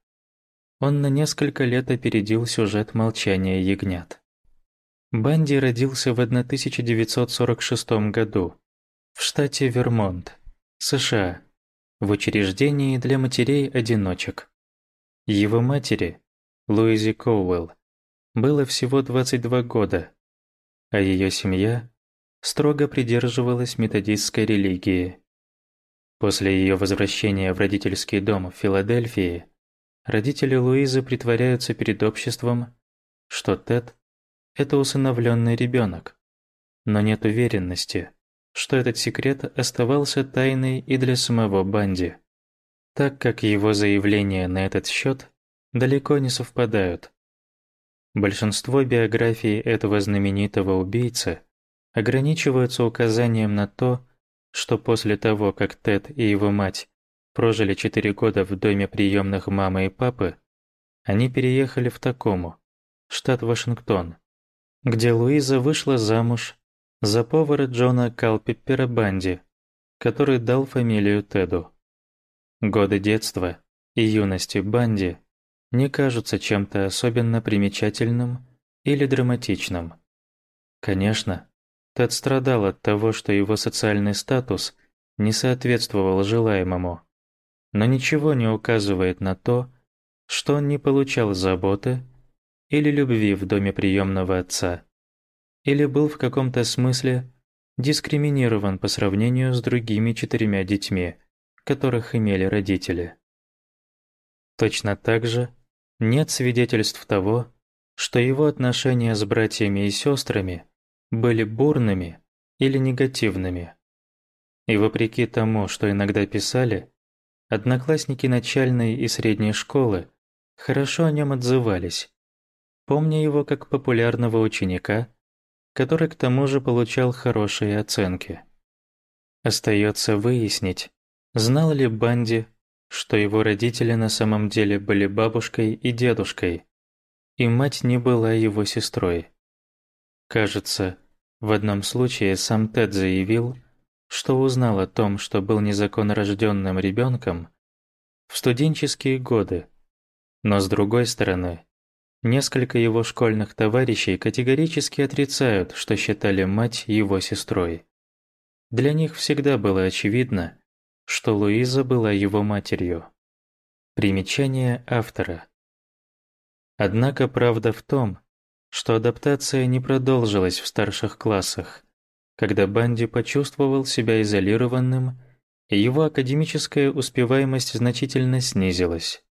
Он на несколько лет опередил сюжет «Молчания ягнят». Банди родился в 1946 году в штате Вермонт, США, в учреждении для матерей-одиночек. Его матери, Луизи Коуэлл, было всего 22 года, а ее семья строго придерживалась методистской религии. После ее возвращения в родительский дом в Филадельфии, родители Луизы притворяются перед обществом, что Тед – это усыновленный ребенок, но нет уверенности, что этот секрет оставался тайной и для самого Банди, так как его заявления на этот счет далеко не совпадают. Большинство биографий этого знаменитого убийцы ограничиваются указанием на то, что после того, как Тед и его мать прожили четыре года в доме приемных мамы и папы, они переехали в Такому, штат Вашингтон, где Луиза вышла замуж за повара Джона Калпиппера Банди, который дал фамилию Теду. Годы детства и юности Банди не кажутся чем-то особенно примечательным или драматичным. Конечно, Тед страдал от того, что его социальный статус не соответствовал желаемому, но ничего не указывает на то, что он не получал заботы или любви в доме приемного отца или был в каком-то смысле дискриминирован по сравнению с другими четырьмя детьми, которых имели родители. Точно так же нет свидетельств того, что его отношения с братьями и сестрами были бурными или негативными. И вопреки тому, что иногда писали, одноклассники начальной и средней школы хорошо о нем отзывались, помня его как популярного ученика который к тому же получал хорошие оценки. Остается выяснить, знал ли Банди, что его родители на самом деле были бабушкой и дедушкой, и мать не была его сестрой. Кажется, в одном случае сам Тед заявил, что узнал о том, что был незаконно рожденным ребенком в студенческие годы, но с другой стороны, Несколько его школьных товарищей категорически отрицают, что считали мать его сестрой. Для них всегда было очевидно, что Луиза была его матерью. Примечание автора. Однако правда в том, что адаптация не продолжилась в старших классах, когда Банди почувствовал себя изолированным и его академическая успеваемость значительно снизилась.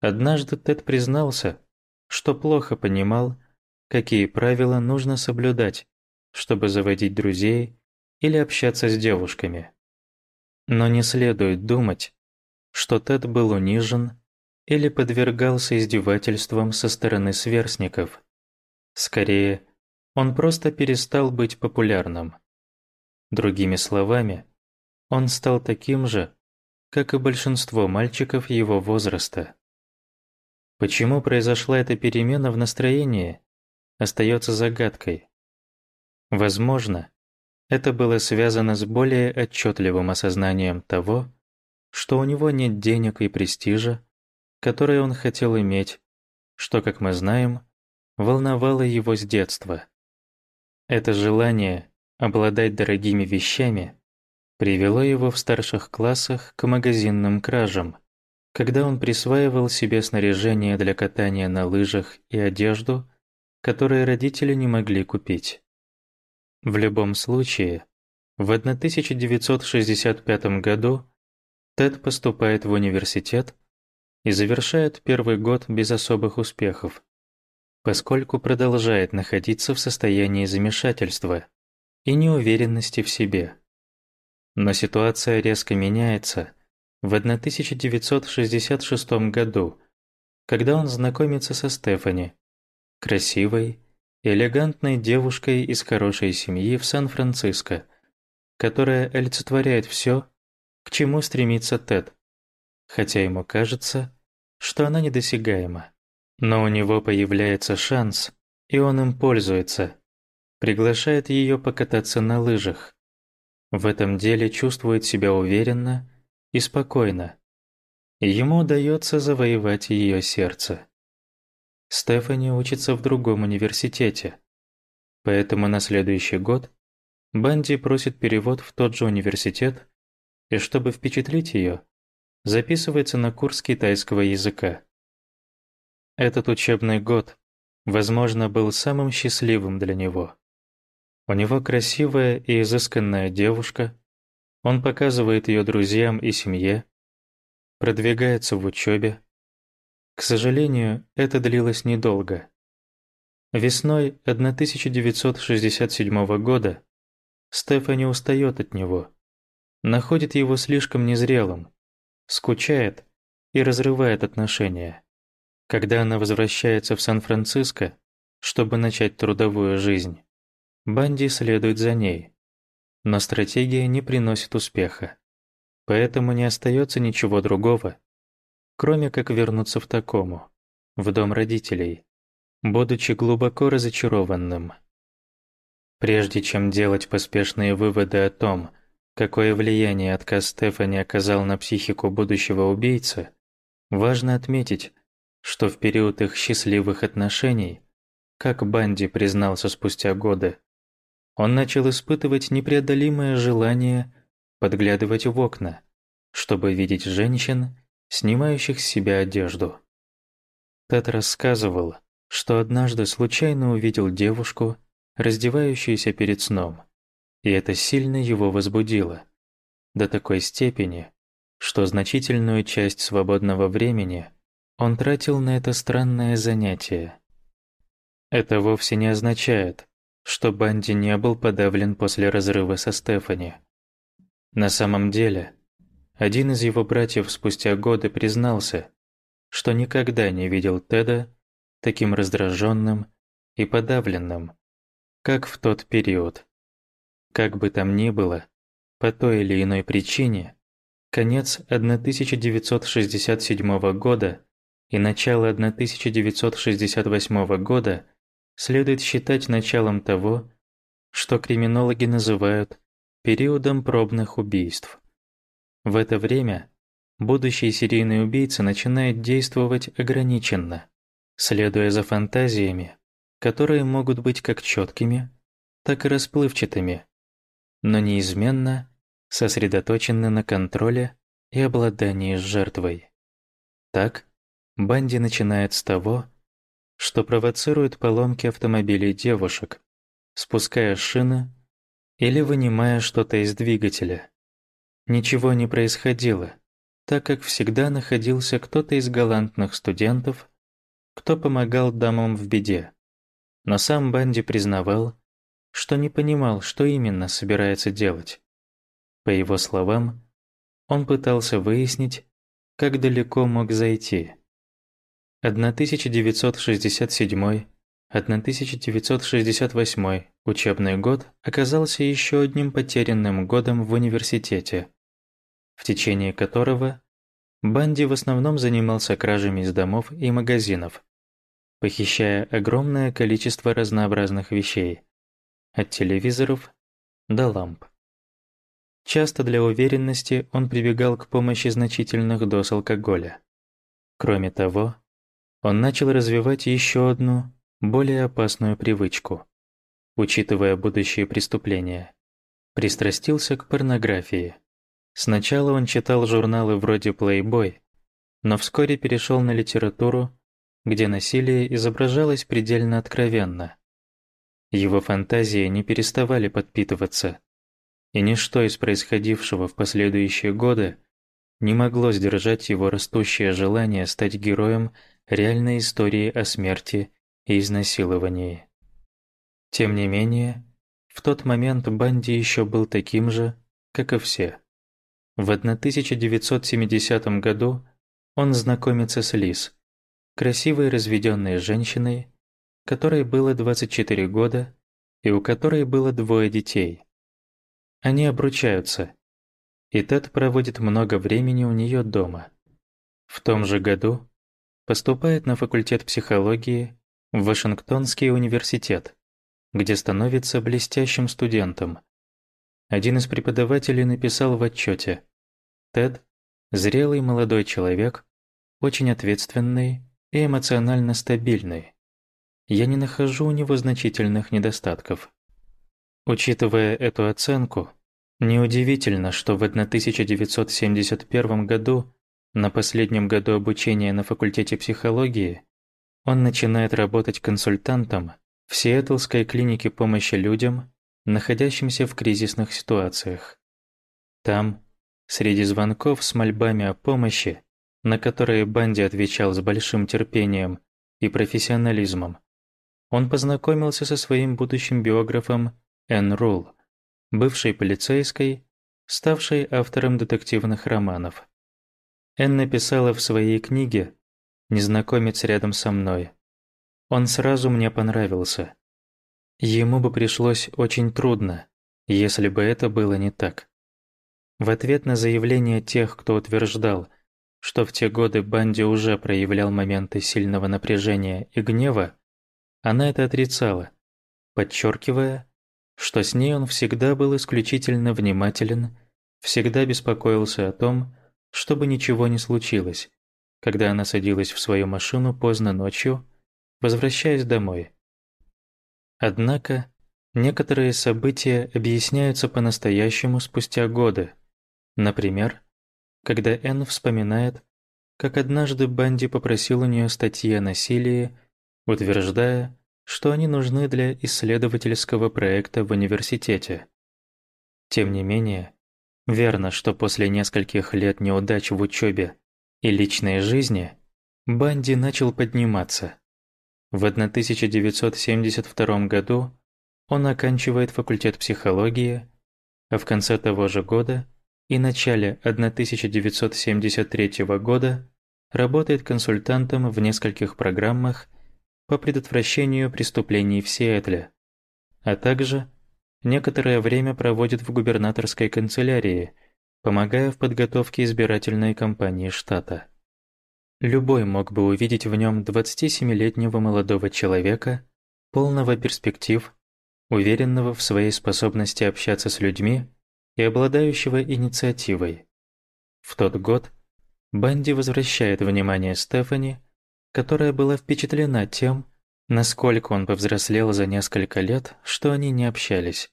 Однажды Тед признался, что плохо понимал, какие правила нужно соблюдать, чтобы заводить друзей или общаться с девушками. Но не следует думать, что Тед был унижен или подвергался издевательствам со стороны сверстников. Скорее, он просто перестал быть популярным. Другими словами, он стал таким же, как и большинство мальчиков его возраста. Почему произошла эта перемена в настроении, остается загадкой. Возможно, это было связано с более отчетливым осознанием того, что у него нет денег и престижа, которые он хотел иметь, что, как мы знаем, волновало его с детства. Это желание обладать дорогими вещами привело его в старших классах к магазинным кражам, когда он присваивал себе снаряжение для катания на лыжах и одежду, которые родители не могли купить. В любом случае, в 1965 году Тед поступает в университет и завершает первый год без особых успехов, поскольку продолжает находиться в состоянии замешательства и неуверенности в себе. Но ситуация резко меняется в 1966 году, когда он знакомится со Стефани, красивой, элегантной девушкой из хорошей семьи в Сан-Франциско, которая олицетворяет все, к чему стремится Тед, хотя ему кажется, что она недосягаема. Но у него появляется шанс, и он им пользуется. Приглашает ее покататься на лыжах. В этом деле чувствует себя уверенно и спокойно. Ему удается завоевать ее сердце. Стефани учится в другом университете. Поэтому на следующий год Банди просит перевод в тот же университет, и чтобы впечатлить ее, записывается на курс китайского языка. Этот учебный год, возможно, был самым счастливым для него. У него красивая и изысканная девушка, он показывает ее друзьям и семье, продвигается в учебе. К сожалению, это длилось недолго. Весной 1967 года Стефани устает от него, находит его слишком незрелым, скучает и разрывает отношения. Когда она возвращается в Сан-Франциско, чтобы начать трудовую жизнь, Банди следует за ней. Но стратегия не приносит успеха. Поэтому не остается ничего другого, кроме как вернуться в такому, в дом родителей, будучи глубоко разочарованным. Прежде чем делать поспешные выводы о том, какое влияние отказ Стефани оказал на психику будущего убийцы, важно отметить, что в период их счастливых отношений, как Банди признался спустя годы, он начал испытывать непреодолимое желание подглядывать в окна, чтобы видеть женщин, снимающих с себя одежду. Тед рассказывал, что однажды случайно увидел девушку, раздевающуюся перед сном, и это сильно его возбудило. До такой степени, что значительную часть свободного времени он тратил на это странное занятие. Это вовсе не означает, что Банди не был подавлен после разрыва со Стефани. На самом деле, один из его братьев спустя годы признался, что никогда не видел Теда таким раздраженным и подавленным, как в тот период. Как бы там ни было, по той или иной причине, конец 1967 года и начало 1968 года следует считать началом того, что криминологи называют периодом пробных убийств. В это время будущий серийный убийца начинает действовать ограниченно, следуя за фантазиями, которые могут быть как четкими, так и расплывчатыми, но неизменно сосредоточены на контроле и обладании с жертвой. Так, Банди начинает с того, что провоцирует поломки автомобилей девушек, спуская шины или вынимая что-то из двигателя. Ничего не происходило, так как всегда находился кто-то из галантных студентов, кто помогал дамам в беде. Но сам Банди признавал, что не понимал, что именно собирается делать. По его словам, он пытался выяснить, как далеко мог зайти. 1967-1968 учебный год оказался еще одним потерянным годом в университете, в течение которого Банди в основном занимался кражами из домов и магазинов, похищая огромное количество разнообразных вещей, от телевизоров до ламп. Часто для уверенности он прибегал к помощи значительных доз алкоголя. Кроме того, он начал развивать еще одну, более опасную привычку. Учитывая будущие преступления, пристрастился к порнографии. Сначала он читал журналы вроде Playboy, но вскоре перешел на литературу, где насилие изображалось предельно откровенно. Его фантазии не переставали подпитываться, и ничто из происходившего в последующие годы не могло сдержать его растущее желание стать героем реальной истории о смерти и изнасиловании. Тем не менее, в тот момент Банди еще был таким же, как и все. В 1970 году он знакомится с Лиз, красивой разведенной женщиной, которой было 24 года и у которой было двое детей. Они обручаются, и Тед проводит много времени у нее дома. В том же году поступает на факультет психологии в Вашингтонский университет, где становится блестящим студентом. Один из преподавателей написал в отчете: Тед – зрелый молодой человек, очень ответственный и эмоционально стабильный. Я не нахожу у него значительных недостатков. Учитывая эту оценку, неудивительно, что в 1971 году, на последнем году обучения на факультете психологии, он начинает работать консультантом в Сиэтлской клинике помощи людям, находящимся в кризисных ситуациях. Там, среди звонков с мольбами о помощи, на которые Банди отвечал с большим терпением и профессионализмом, он познакомился со своим будущим биографом Энн Рул, бывшей полицейской, ставшей автором детективных романов. Энн написала в своей книге «Незнакомец рядом со мной». Он сразу мне понравился. Ему бы пришлось очень трудно, если бы это было не так. В ответ на заявление тех, кто утверждал, что в те годы Банди уже проявлял моменты сильного напряжения и гнева, она это отрицала, подчеркивая, что с ней он всегда был исключительно внимателен, всегда беспокоился о том, чтобы ничего не случилось, когда она садилась в свою машину поздно ночью, возвращаясь домой. Однако, некоторые события объясняются по-настоящему спустя годы. Например, когда Энн вспоминает, как однажды Банди попросил у нее статьи о насилии, утверждая, что они нужны для исследовательского проекта в университете. Тем не менее, верно, что после нескольких лет неудач в учебе и личной жизни Банди начал подниматься. В 1972 году он оканчивает факультет психологии, а в конце того же года и начале 1973 года работает консультантом в нескольких программах по предотвращению преступлений в Сиэтле, а также некоторое время проводит в губернаторской канцелярии, помогая в подготовке избирательной кампании штата. Любой мог бы увидеть в нем 27-летнего молодого человека, полного перспектив, уверенного в своей способности общаться с людьми и обладающего инициативой. В тот год Банди возвращает внимание Стефани которая была впечатлена тем, насколько он повзрослел за несколько лет, что они не общались,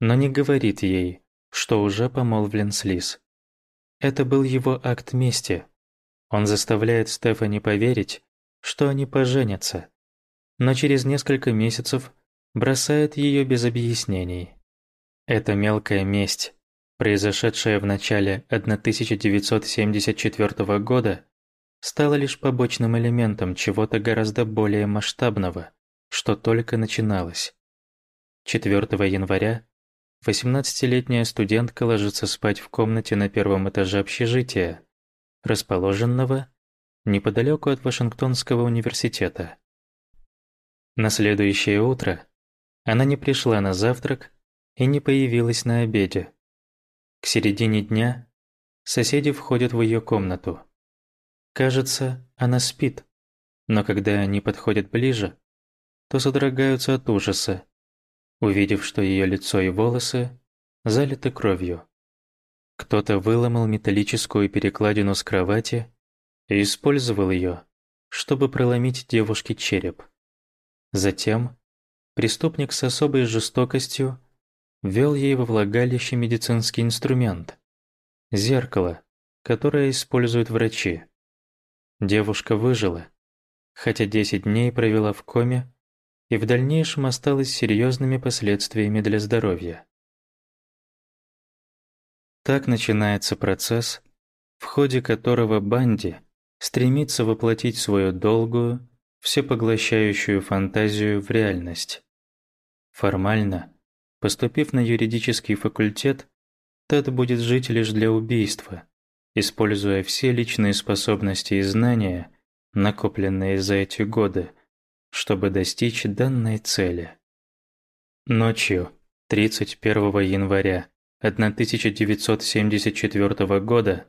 но не говорит ей, что уже помолвлен с Лиз. Это был его акт мести. Он заставляет Стефани поверить, что они поженятся, но через несколько месяцев бросает ее без объяснений. Это мелкая месть, Произошедшее в начале 1974 года стало лишь побочным элементом чего-то гораздо более масштабного, что только начиналось. 4 января 18-летняя студентка ложится спать в комнате на первом этаже общежития, расположенного неподалеку от Вашингтонского университета. На следующее утро она не пришла на завтрак и не появилась на обеде. К середине дня соседи входят в ее комнату. Кажется, она спит, но когда они подходят ближе, то содрогаются от ужаса, увидев, что ее лицо и волосы залиты кровью. Кто-то выломал металлическую перекладину с кровати и использовал ее, чтобы проломить девушке череп. Затем преступник с особой жестокостью ввел ей во влагалище медицинский инструмент – зеркало, которое используют врачи. Девушка выжила, хотя 10 дней провела в коме и в дальнейшем осталась серьезными последствиями для здоровья. Так начинается процесс, в ходе которого Банди стремится воплотить свою долгую, всепоглощающую фантазию в реальность. Формально, поступив на юридический факультет, Тед будет жить лишь для убийства, используя все личные способности и знания, накопленные за эти годы, чтобы достичь данной цели. Ночью 31 января 1974 года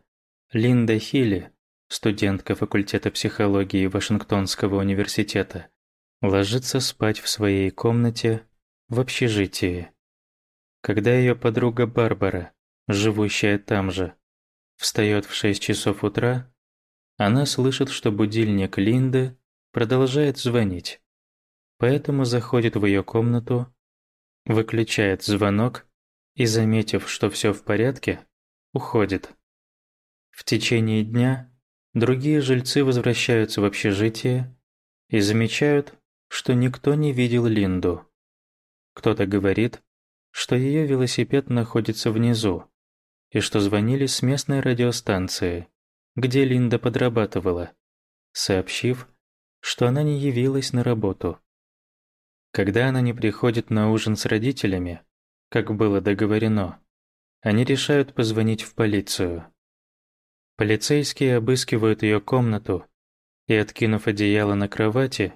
Линда Хилли, студентка факультета психологии Вашингтонского университета, ложится спать в своей комнате в общежитии. Когда ее подруга Барбара, живущая там же, встает в 6 часов утра, она слышит, что будильник Линды продолжает звонить. Поэтому заходит в ее комнату, выключает звонок и, заметив, что все в порядке, уходит. В течение дня другие жильцы возвращаются в общежитие и замечают, что никто не видел Линду. Кто-то говорит, что ее велосипед находится внизу, и что звонили с местной радиостанции, где Линда подрабатывала, сообщив, что она не явилась на работу. Когда она не приходит на ужин с родителями, как было договорено, они решают позвонить в полицию. Полицейские обыскивают ее комнату и, откинув одеяло на кровати,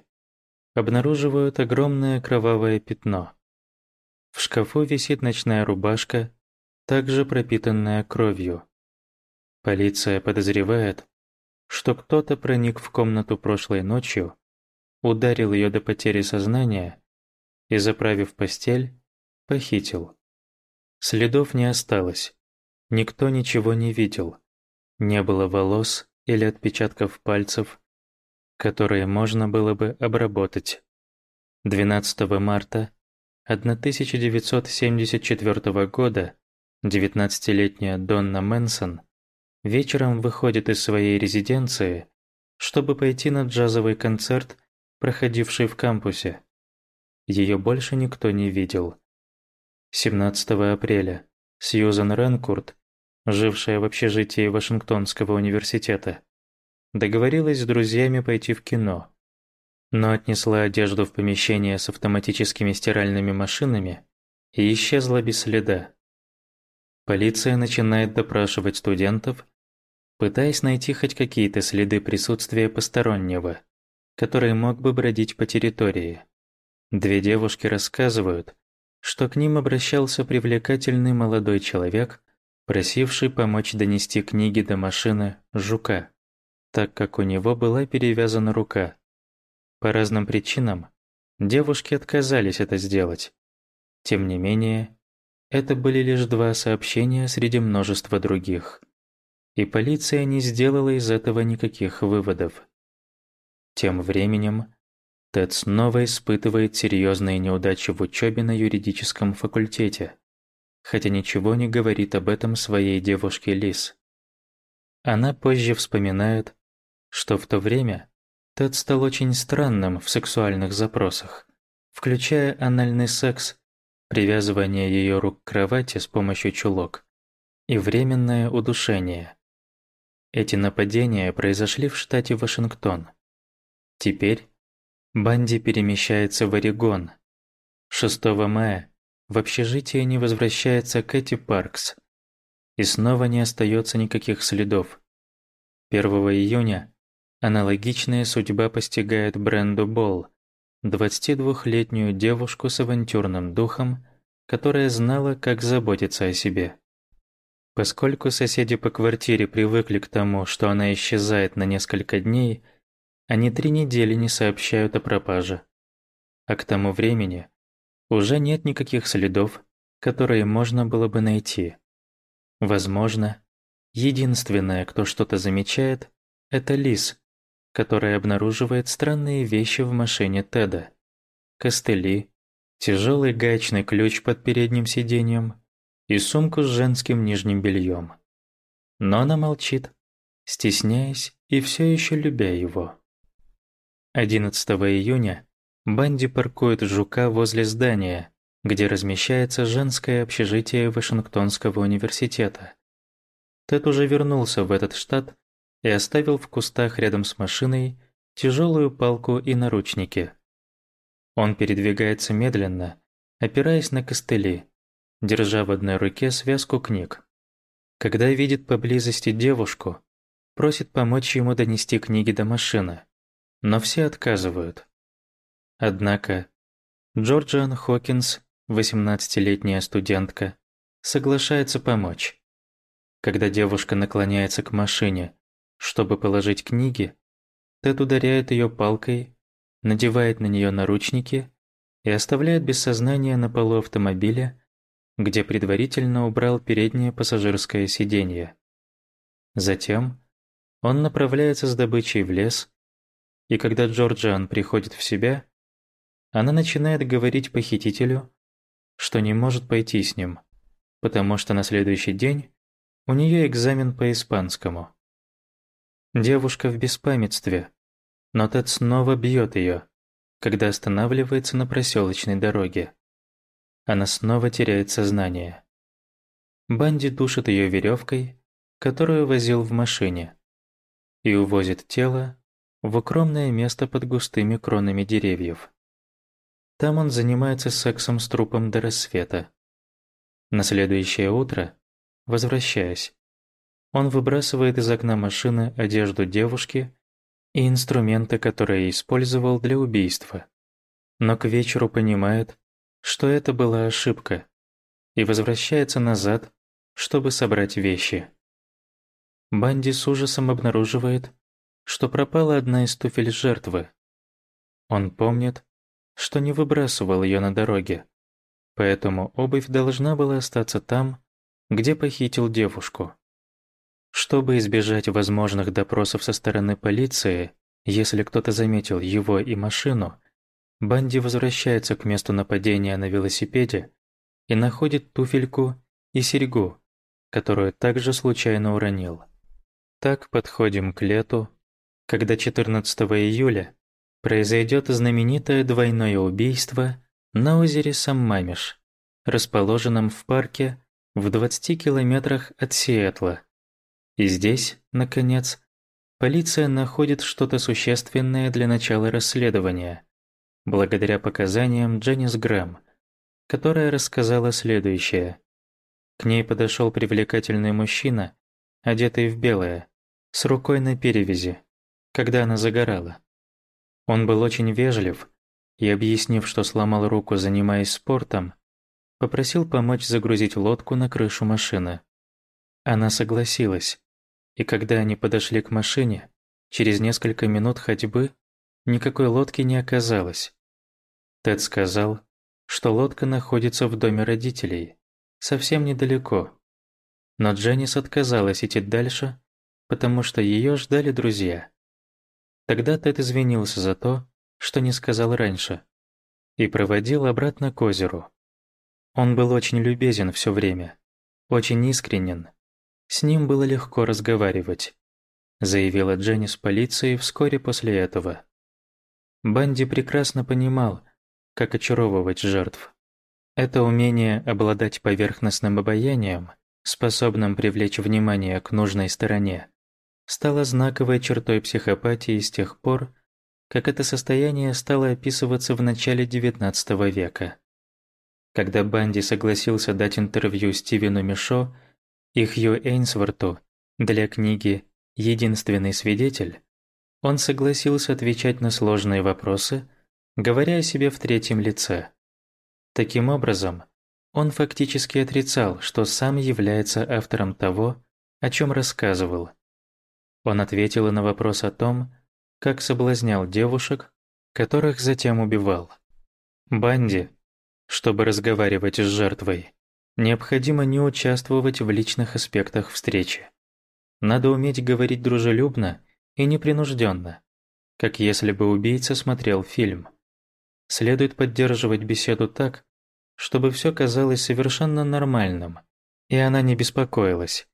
обнаруживают огромное кровавое пятно. В шкафу висит ночная рубашка, также пропитанная кровью. Полиция подозревает, что кто-то проник в комнату прошлой ночью, ударил ее до потери сознания и, заправив постель, Похитил. Следов не осталось. Никто ничего не видел. Не было волос или отпечатков пальцев, которые можно было бы обработать. 12 марта 1974 года 19-летняя Донна Мэнсон вечером выходит из своей резиденции, чтобы пойти на джазовый концерт, проходивший в кампусе. Ее больше никто не видел. 17 апреля Сьюзан Ренкурт, жившая в общежитии Вашингтонского университета, договорилась с друзьями пойти в кино, но отнесла одежду в помещение с автоматическими стиральными машинами и исчезла без следа. Полиция начинает допрашивать студентов, пытаясь найти хоть какие-то следы присутствия постороннего, который мог бы бродить по территории. Две девушки рассказывают, что к ним обращался привлекательный молодой человек, просивший помочь донести книги до машины жука, так как у него была перевязана рука. По разным причинам девушки отказались это сделать. Тем не менее, это были лишь два сообщения среди множества других. И полиция не сделала из этого никаких выводов. Тем временем Тед снова испытывает серьезные неудачи в учебе на юридическом факультете, хотя ничего не говорит об этом своей девушке Лиз. Она позже вспоминает, что в то время Тед стал очень странным в сексуальных запросах, включая анальный секс, привязывание ее рук к кровати с помощью чулок и временное удушение. Эти нападения произошли в штате Вашингтон. Теперь Банди перемещается в Орегон. 6 мая в общежитие не возвращается Кэти Паркс. И снова не остается никаких следов. 1 июня аналогичная судьба постигает Бренду Болл, 22-летнюю девушку с авантюрным духом, которая знала, как заботиться о себе. Поскольку соседи по квартире привыкли к тому, что она исчезает на несколько дней – они три недели не сообщают о пропаже. А к тому времени уже нет никаких следов, которые можно было бы найти. Возможно, единственное, кто что-то замечает, это Лис, которая обнаруживает странные вещи в машине Теда. Костыли, тяжелый гаечный ключ под передним сиденьем и сумку с женским нижним бельем. Но она молчит, стесняясь и все еще любя его. 11 июня Банди паркует жука возле здания, где размещается женское общежитие Вашингтонского университета. Тед уже вернулся в этот штат и оставил в кустах рядом с машиной тяжелую палку и наручники. Он передвигается медленно, опираясь на костыли, держа в одной руке связку книг. Когда видит поблизости девушку, просит помочь ему донести книги до машины но все отказывают. Однако Джорджиан Хокинс, 18-летняя студентка, соглашается помочь. Когда девушка наклоняется к машине, чтобы положить книги, Тед ударяет ее палкой, надевает на нее наручники и оставляет без сознания на полу автомобиля, где предварительно убрал переднее пассажирское сиденье. Затем он направляется с добычей в лес, и когда Джорджиан приходит в себя, она начинает говорить похитителю, что не может пойти с ним, потому что на следующий день у нее экзамен по испанскому. Девушка в беспамятстве, но Тед снова бьет ее, когда останавливается на проселочной дороге. Она снова теряет сознание. Банди душит ее веревкой, которую возил в машине, и увозит тело в укромное место под густыми кронами деревьев. Там он занимается сексом с трупом до рассвета. На следующее утро, возвращаясь, он выбрасывает из окна машины одежду девушки и инструменты, которые использовал для убийства. Но к вечеру понимает, что это была ошибка, и возвращается назад, чтобы собрать вещи. Банди с ужасом обнаруживает, что пропала одна из туфель жертвы. Он помнит, что не выбрасывал ее на дороге, поэтому обувь должна была остаться там, где похитил девушку. Чтобы избежать возможных допросов со стороны полиции, если кто-то заметил его и машину, Банди возвращается к месту нападения на велосипеде и находит туфельку и серьгу, которую также случайно уронил. Так подходим к лету когда 14 июля произойдет знаменитое двойное убийство на озере Саммамиш, расположенном в парке в 20 километрах от Сиэтла. И здесь, наконец, полиция находит что-то существенное для начала расследования, благодаря показаниям Дженнис Грэм, которая рассказала следующее. К ней подошел привлекательный мужчина, одетый в белое, с рукой на перевязи когда она загорала. Он был очень вежлив и, объяснив, что сломал руку, занимаясь спортом, попросил помочь загрузить лодку на крышу машины. Она согласилась, и когда они подошли к машине, через несколько минут ходьбы никакой лодки не оказалось. Тед сказал, что лодка находится в доме родителей, совсем недалеко. Но Дженнис отказалась идти дальше, потому что ее ждали друзья. Тогда Тед извинился за то, что не сказал раньше, и проводил обратно к озеру. Он был очень любезен все время, очень искренен. С ним было легко разговаривать, заявила Дженни с полицией вскоре после этого. Банди прекрасно понимал, как очаровывать жертв. Это умение обладать поверхностным обаянием способным привлечь внимание к нужной стороне, стало знаковой чертой психопатии с тех пор, как это состояние стало описываться в начале XIX века. Когда Банди согласился дать интервью Стивену Мишо и Хью Эйнсворту для книги «Единственный свидетель», он согласился отвечать на сложные вопросы, говоря о себе в третьем лице. Таким образом, он фактически отрицал, что сам является автором того, о чем рассказывал. Он ответил на вопрос о том, как соблазнял девушек, которых затем убивал. Банди, чтобы разговаривать с жертвой, необходимо не участвовать в личных аспектах встречи. Надо уметь говорить дружелюбно и непринужденно, как если бы убийца смотрел фильм. Следует поддерживать беседу так, чтобы все казалось совершенно нормальным, и она не беспокоилась.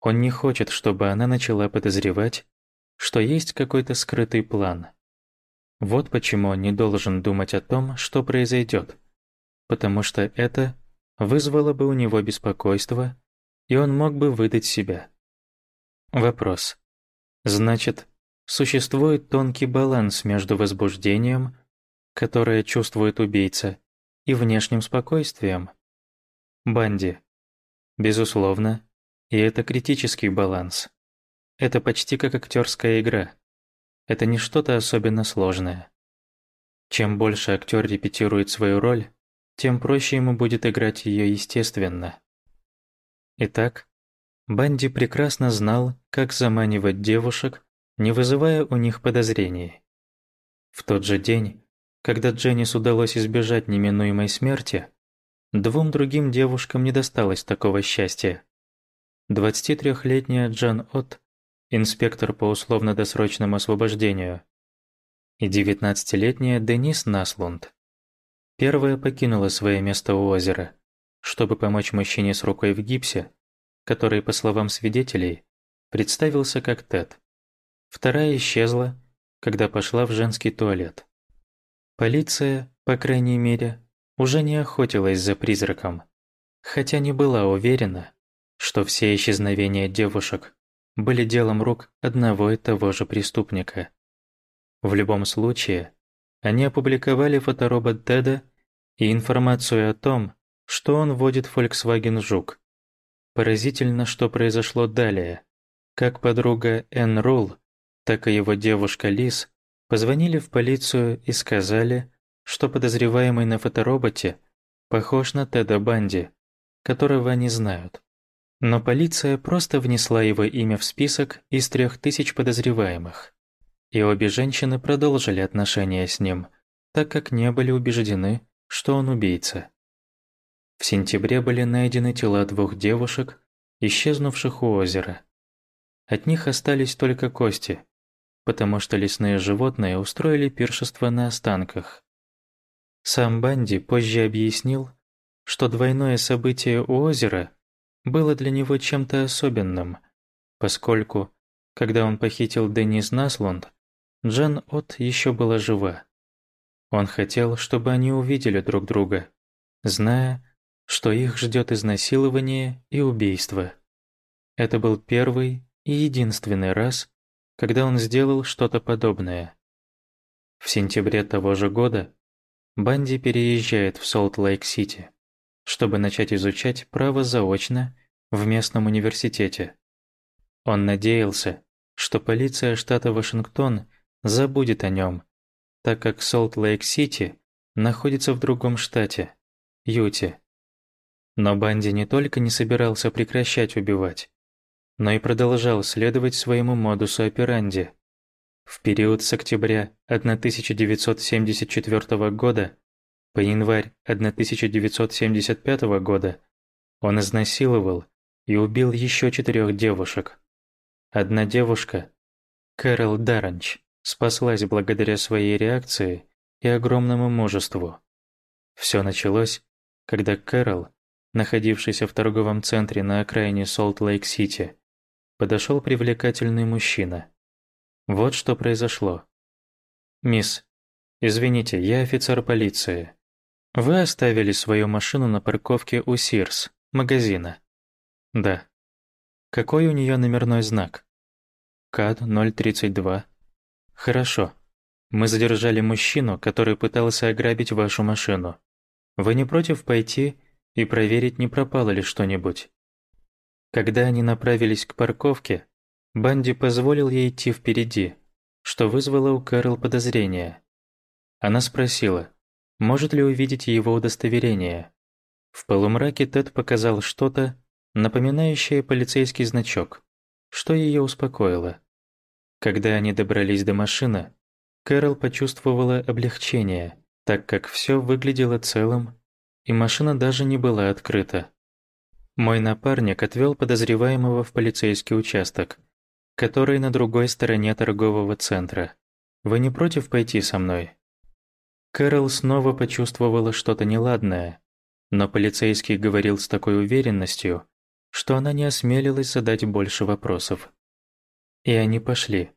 Он не хочет, чтобы она начала подозревать, что есть какой-то скрытый план. Вот почему он не должен думать о том, что произойдет, потому что это вызвало бы у него беспокойство, и он мог бы выдать себя. Вопрос. Значит, существует тонкий баланс между возбуждением, которое чувствует убийца, и внешним спокойствием. Банди. Безусловно, и это критический баланс. Это почти как актерская игра. Это не что-то особенно сложное. Чем больше актер репетирует свою роль, тем проще ему будет играть ее естественно. Итак, Банди прекрасно знал, как заманивать девушек, не вызывая у них подозрений. В тот же день, когда Дженнис удалось избежать неминуемой смерти, двум другим девушкам не досталось такого счастья. 23-летняя Джан Отт, инспектор по условно-досрочному освобождению, и 19-летняя Денис Наслунд. Первая покинула свое место у озера, чтобы помочь мужчине с рукой в гипсе который, по словам свидетелей, представился как Тед. Вторая исчезла, когда пошла в женский туалет. Полиция, по крайней мере, уже не охотилась за призраком, хотя не была уверена, что все исчезновения девушек были делом рук одного и того же преступника. В любом случае, они опубликовали фоторобот Теда и информацию о том, что он водит Volkswagen Жук, Поразительно, что произошло далее. Как подруга Энн Рул, так и его девушка Лиз позвонили в полицию и сказали, что подозреваемый на фотороботе похож на Теда Банди, которого они знают. Но полиция просто внесла его имя в список из трех тысяч подозреваемых. И обе женщины продолжили отношения с ним, так как не были убеждены, что он убийца. В сентябре были найдены тела двух девушек, исчезнувших у озера. От них остались только кости, потому что лесные животные устроили пиршество на останках. Сам Банди позже объяснил, что двойное событие у озера было для него чем-то особенным, поскольку, когда он похитил Денис Наслунд, Джен От еще была жива. Он хотел, чтобы они увидели друг друга, зная, что их ждет изнасилование и убийство. Это был первый и единственный раз, когда он сделал что-то подобное. В сентябре того же года Банди переезжает в Солт-Лейк-Сити, чтобы начать изучать право заочно в местном университете. Он надеялся, что полиция штата Вашингтон забудет о нем, так как Солт-Лейк-Сити находится в другом штате, Юте. Но Банди не только не собирался прекращать убивать, но и продолжал следовать своему модусу операнди. В период с октября 1974 года по январь 1975 года он изнасиловал и убил еще четырех девушек. Одна девушка, Кэрол Даронч, спаслась благодаря своей реакции и огромному мужеству. Все началось, когда к Кэрол, находившейся в торговом центре на окраине Солт-Лейк-Сити, подошел привлекательный мужчина. Вот что произошло. «Мисс, извините, я офицер полиции. Вы оставили свою машину на парковке у Sears, магазина. Да. Какой у нее номерной знак? КАД 032. Хорошо. Мы задержали мужчину, который пытался ограбить вашу машину. Вы не против пойти и проверить, не пропало ли что-нибудь? Когда они направились к парковке, Банди позволил ей идти впереди, что вызвало у Кэрол подозрение. Она спросила, может ли увидеть его удостоверение. В полумраке Тед показал что-то, напоминающее полицейский значок, что ее успокоило. Когда они добрались до машины, Кэрол почувствовала облегчение, так как все выглядело целым, и машина даже не была открыта. Мой напарник отвел подозреваемого в полицейский участок, который на другой стороне торгового центра. Вы не против пойти со мной? Кэрол снова почувствовала что-то неладное, но полицейский говорил с такой уверенностью, что она не осмелилась задать больше вопросов. И они пошли,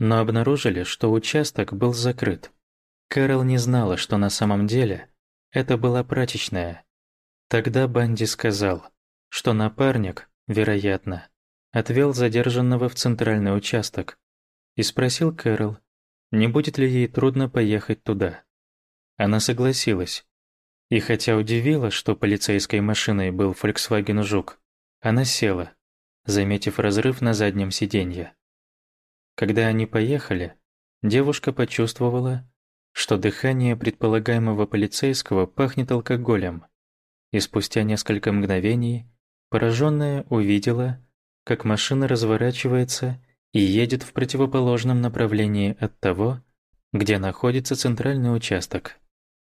но обнаружили, что участок был закрыт. Кэрол не знала, что на самом деле это была прачечная. Тогда Банди сказал, что напарник, вероятно, отвел задержанного в центральный участок и спросил Кэрол, не будет ли ей трудно поехать туда. Она согласилась. И хотя удивила, что полицейской машиной был Volkswagen Жук, она села, заметив разрыв на заднем сиденье. Когда они поехали, девушка почувствовала, что дыхание предполагаемого полицейского пахнет алкоголем, и спустя несколько мгновений пораженная увидела, как машина разворачивается и едет в противоположном направлении от того, где находится центральный участок.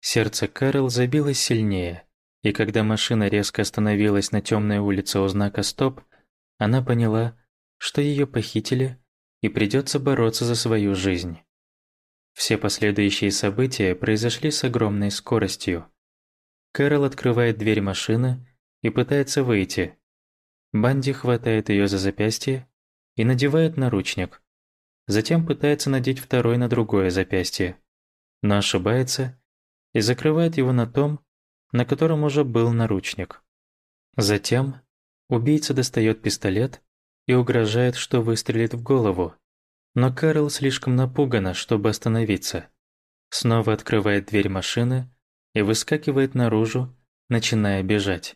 Сердце Кэрол забилось сильнее, и когда машина резко остановилась на темной улице у знака «Стоп», она поняла, что ее похитили и придется бороться за свою жизнь. Все последующие события произошли с огромной скоростью. Кэрол открывает дверь машины и пытается выйти. Банди хватает ее за запястье и надевает наручник. Затем пытается надеть второй на другое запястье, но ошибается и закрывает его на том, на котором уже был наручник. Затем убийца достает пистолет и угрожает, что выстрелит в голову. Но Карл слишком напугана, чтобы остановиться. Снова открывает дверь машины и выскакивает наружу, начиная бежать.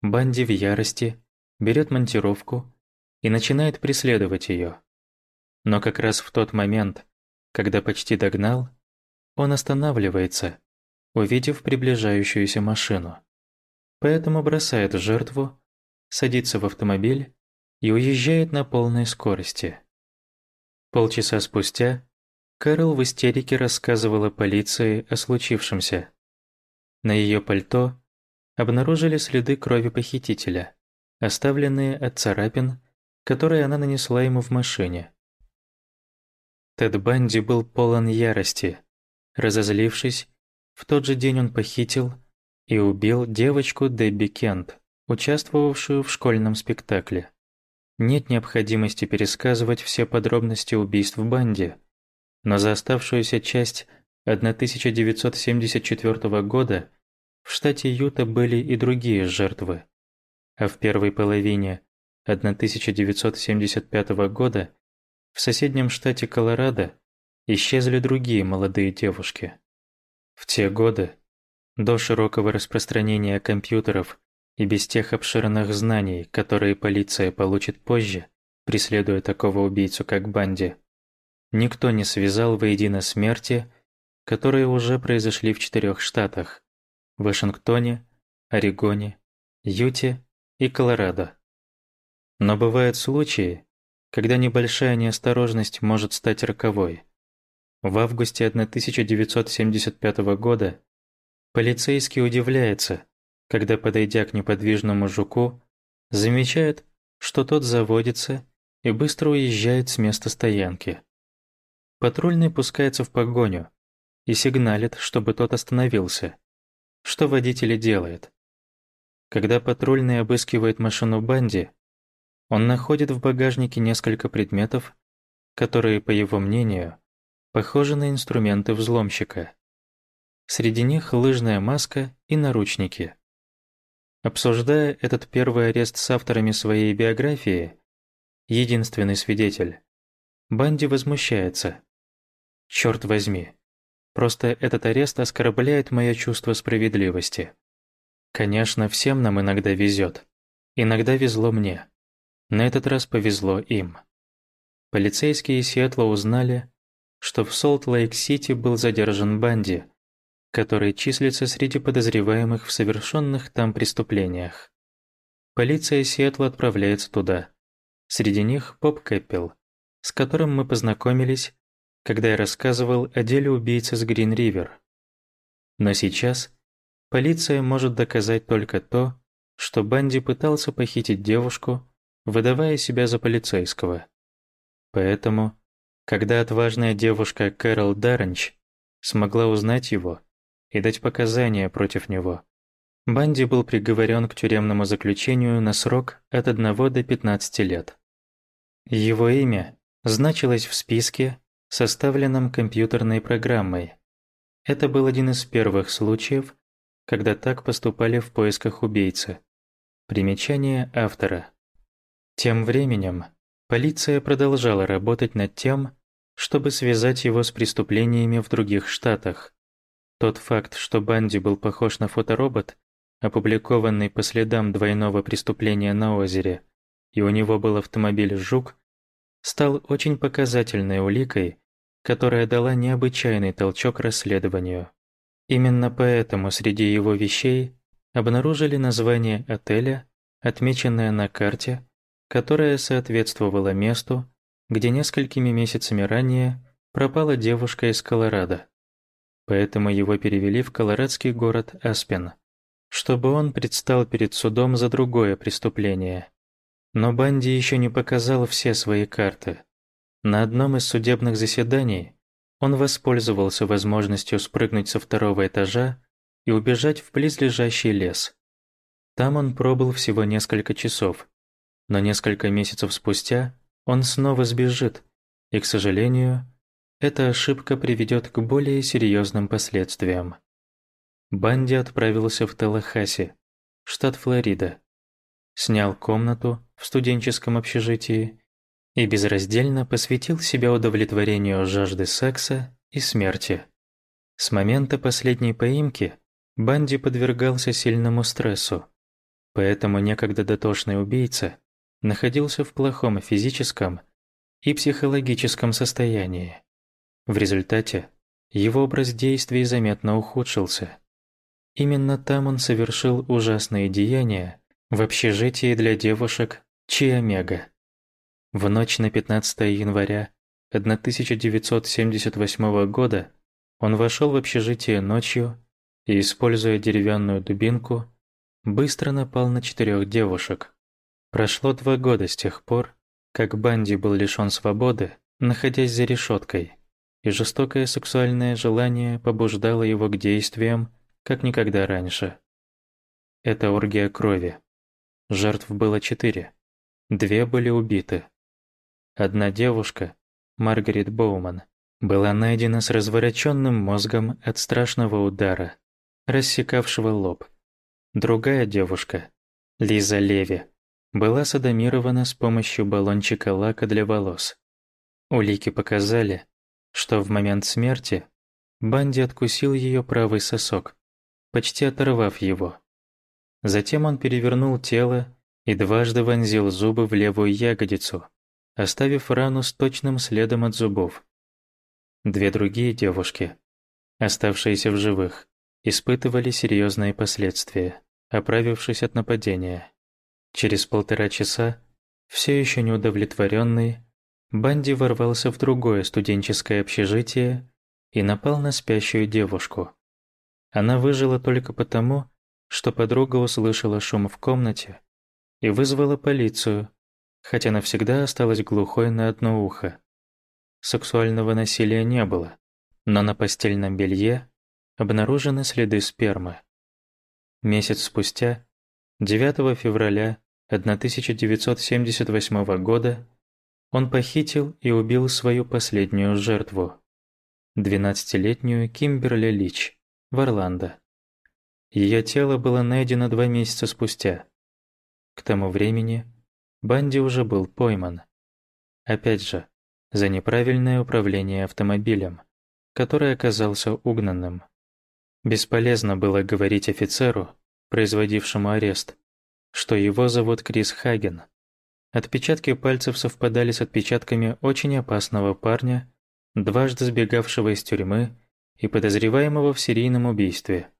Банди в ярости берет монтировку и начинает преследовать ее. Но как раз в тот момент, когда почти догнал, он останавливается, увидев приближающуюся машину. Поэтому бросает жертву, садится в автомобиль и уезжает на полной скорости. Полчаса спустя Кэрол в истерике рассказывала полиции о случившемся. На ее пальто обнаружили следы крови похитителя, оставленные от царапин, которые она нанесла ему в машине. Тед Банди был полон ярости, Разозлившись, в тот же день он похитил и убил девочку Дебби Кент, участвовавшую в школьном спектакле. Нет необходимости пересказывать все подробности убийств в банде, но за оставшуюся часть 1974 года в штате Юта были и другие жертвы, а в первой половине 1975 года в соседнем штате Колорадо исчезли другие молодые девушки. В те годы, до широкого распространения компьютеров и без тех обширных знаний, которые полиция получит позже, преследуя такого убийцу, как Банди, никто не связал воедино смерти, которые уже произошли в четырех штатах – Вашингтоне, Орегоне, Юте и Колорадо. Но бывают случаи, когда небольшая неосторожность может стать роковой – в августе 1975 года полицейский удивляется, когда, подойдя к неподвижному жуку, замечает, что тот заводится и быстро уезжает с места стоянки. Патрульный пускается в погоню и сигналит, чтобы тот остановился. Что водитель делает. Когда патрульный обыскивает машину Банди, он находит в багажнике несколько предметов, которые, по его мнению, похожи на инструменты взломщика. Среди них лыжная маска и наручники. Обсуждая этот первый арест с авторами своей биографии, единственный свидетель, Банди возмущается. Черт возьми, просто этот арест оскорбляет мое чувство справедливости. Конечно, всем нам иногда везет. Иногда везло мне. На этот раз повезло им. Полицейские Сиэтла узнали, что в Солт-Лейк-Сити был задержан Банди, который числится среди подозреваемых в совершенных там преступлениях. Полиция Сиэтла отправляется туда. Среди них Поп Кэппел, с которым мы познакомились, когда я рассказывал о деле убийцы с Грин-Ривер. Но сейчас полиция может доказать только то, что Банди пытался похитить девушку, выдавая себя за полицейского. Поэтому, когда отважная девушка Кэрол Дарренч смогла узнать его и дать показания против него, Банди был приговорен к тюремному заключению на срок от 1 до 15 лет. Его имя значилось в списке, составленном компьютерной программой. Это был один из первых случаев, когда так поступали в поисках убийцы. Примечание автора. Тем временем полиция продолжала работать над тем, чтобы связать его с преступлениями в других штатах. Тот факт, что Банди был похож на фоторобот, опубликованный по следам двойного преступления на озере, и у него был автомобиль «Жук», стал очень показательной уликой, которая дала необычайный толчок расследованию. Именно поэтому среди его вещей обнаружили название отеля, отмеченное на карте, которая соответствовала месту, где несколькими месяцами ранее пропала девушка из Колорадо. Поэтому его перевели в колорадский город Аспен, чтобы он предстал перед судом за другое преступление. Но Банди еще не показал все свои карты. На одном из судебных заседаний он воспользовался возможностью спрыгнуть со второго этажа и убежать в близлежащий лес. Там он пробыл всего несколько часов, но несколько месяцев спустя он снова сбежит, и, к сожалению, эта ошибка приведет к более серьезным последствиям. Банди отправился в Талахаси, штат Флорида, снял комнату в студенческом общежитии и безраздельно посвятил себя удовлетворению жажды секса и смерти. С момента последней поимки Банди подвергался сильному стрессу, поэтому некогда дотошный убийца находился в плохом физическом и психологическом состоянии. В результате его образ действий заметно ухудшился. Именно там он совершил ужасные деяния в общежитии для девушек Чиомега. В ночь на 15 января 1978 года он вошел в общежитие ночью и, используя деревянную дубинку, быстро напал на четырех девушек. Прошло два года с тех пор, как Банди был лишён свободы, находясь за решеткой, и жестокое сексуальное желание побуждало его к действиям, как никогда раньше. Это оргия крови. Жертв было четыре. Две были убиты. Одна девушка, Маргарет Боуман, была найдена с развороченным мозгом от страшного удара, рассекавшего лоб. Другая девушка, Лиза Леви, была садомирована с помощью баллончика лака для волос. Улики показали, что в момент смерти Банди откусил ее правый сосок, почти оторвав его. Затем он перевернул тело и дважды вонзил зубы в левую ягодицу, оставив рану с точным следом от зубов. Две другие девушки, оставшиеся в живых, испытывали серьезные последствия, оправившись от нападения. Через полтора часа, все еще неудовлетворенный, Банди ворвался в другое студенческое общежитие и напал на спящую девушку. Она выжила только потому, что подруга услышала шум в комнате и вызвала полицию, хотя навсегда осталась глухой на одно ухо. Сексуального насилия не было, но на постельном белье обнаружены следы спермы. Месяц спустя 9 февраля 1978 года он похитил и убил свою последнюю жертву, 12-летнюю Кимберли Лич в Орландо. Ее тело было найдено два месяца спустя. К тому времени Банди уже был пойман. Опять же, за неправильное управление автомобилем, который оказался угнанным. Бесполезно было говорить офицеру, производившему арест, что его зовут Крис Хаген. Отпечатки пальцев совпадали с отпечатками очень опасного парня, дважды сбегавшего из тюрьмы и подозреваемого в серийном убийстве.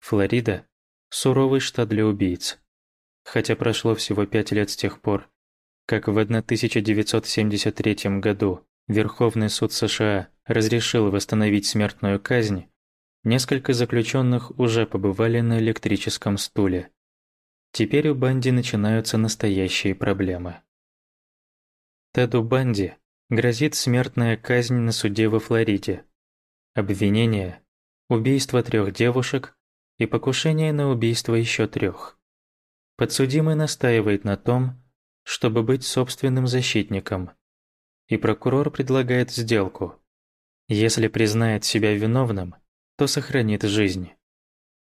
Флорида – суровый штат для убийц. Хотя прошло всего пять лет с тех пор, как в 1973 году Верховный суд США разрешил восстановить смертную казнь, несколько заключенных уже побывали на электрическом стуле. Теперь у Банди начинаются настоящие проблемы. Теду Банди грозит смертная казнь на суде во Флориде. Обвинение – убийство трех девушек и покушение на убийство еще трех. Подсудимый настаивает на том, чтобы быть собственным защитником, и прокурор предлагает сделку. Если признает себя виновным, то сохранит жизнь.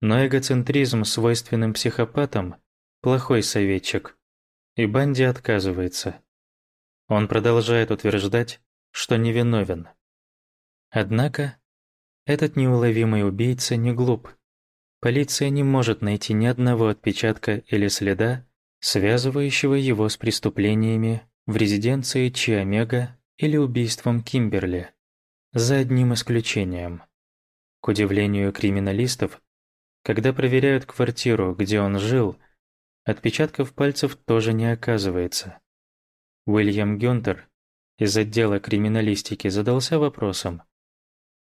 Но эгоцентризм, свойственным психопатам, плохой советчик, и Банди отказывается. Он продолжает утверждать, что невиновен. Однако, этот неуловимый убийца не глуп. Полиция не может найти ни одного отпечатка или следа, связывающего его с преступлениями в резиденции Чиомега или убийством Кимберли, за одним исключением. К удивлению криминалистов, когда проверяют квартиру, где он жил, отпечатков пальцев тоже не оказывается. Уильям Гюнтер из отдела криминалистики задался вопросом,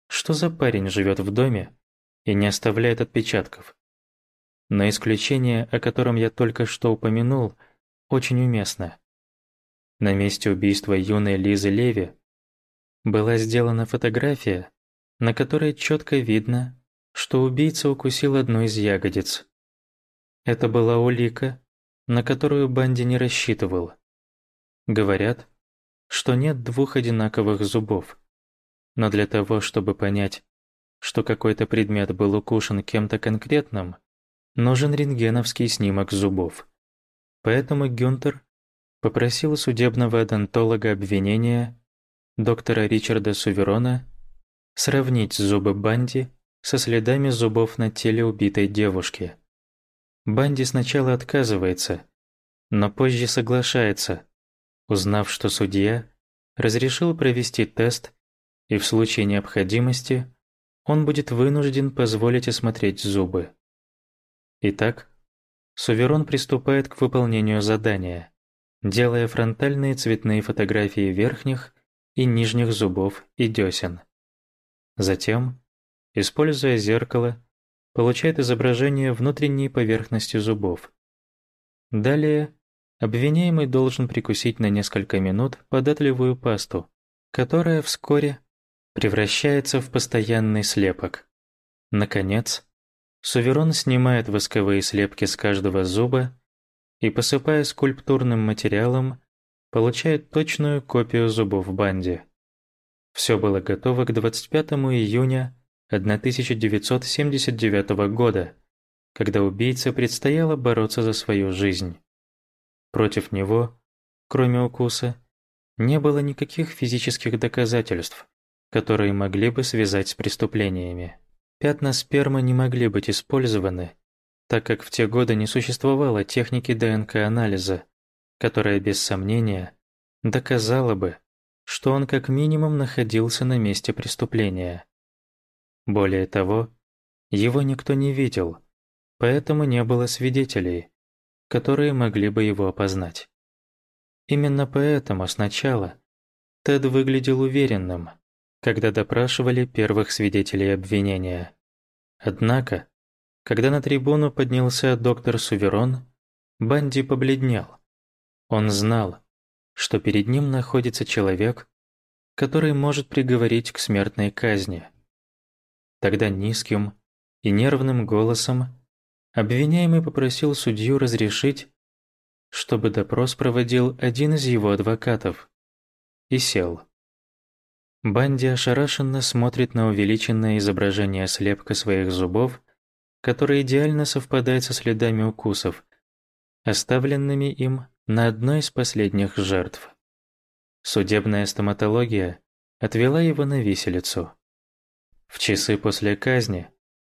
что за парень живет в доме, и не оставляет отпечатков. Но исключение, о котором я только что упомянул, очень уместно. На месте убийства юной Лизы Леви была сделана фотография, на которой четко видно, что убийца укусил одну из ягодиц. Это была улика, на которую Банди не рассчитывал. Говорят, что нет двух одинаковых зубов. Но для того, чтобы понять, что какой-то предмет был укушен кем-то конкретным, нужен рентгеновский снимок зубов. Поэтому Гюнтер попросил судебного одонтолога обвинения, доктора Ричарда Суверона, сравнить зубы Банди со следами зубов на теле убитой девушки. Банди сначала отказывается, но позже соглашается, узнав, что судья разрешил провести тест и в случае необходимости он будет вынужден позволить осмотреть зубы. Итак, Суверон приступает к выполнению задания, делая фронтальные цветные фотографии верхних и нижних зубов и десен. Затем, используя зеркало, получает изображение внутренней поверхности зубов. Далее обвиняемый должен прикусить на несколько минут податливую пасту, которая вскоре превращается в постоянный слепок. Наконец, Суверон снимает восковые слепки с каждого зуба и, посыпая скульптурным материалом, получает точную копию зубов Банди. Все было готово к 25 июня 1979 года, когда убийце предстояло бороться за свою жизнь. Против него, кроме укуса, не было никаких физических доказательств, которые могли бы связать с преступлениями. Пятна спермы не могли быть использованы, так как в те годы не существовало техники ДНК-анализа, которая без сомнения доказала бы, что он как минимум находился на месте преступления. Более того, его никто не видел, поэтому не было свидетелей, которые могли бы его опознать. Именно поэтому сначала Тед выглядел уверенным, когда допрашивали первых свидетелей обвинения. Однако, когда на трибуну поднялся доктор Суверон, Банди побледнел. Он знал, что перед ним находится человек, который может приговорить к смертной казни. Тогда низким и нервным голосом обвиняемый попросил судью разрешить, чтобы допрос проводил один из его адвокатов, и сел. Банди ошарашенно смотрит на увеличенное изображение слепка своих зубов который идеально совпадает со следами укусов, оставленными им на одной из последних жертв. Судебная стоматология отвела его на виселицу. В часы после казни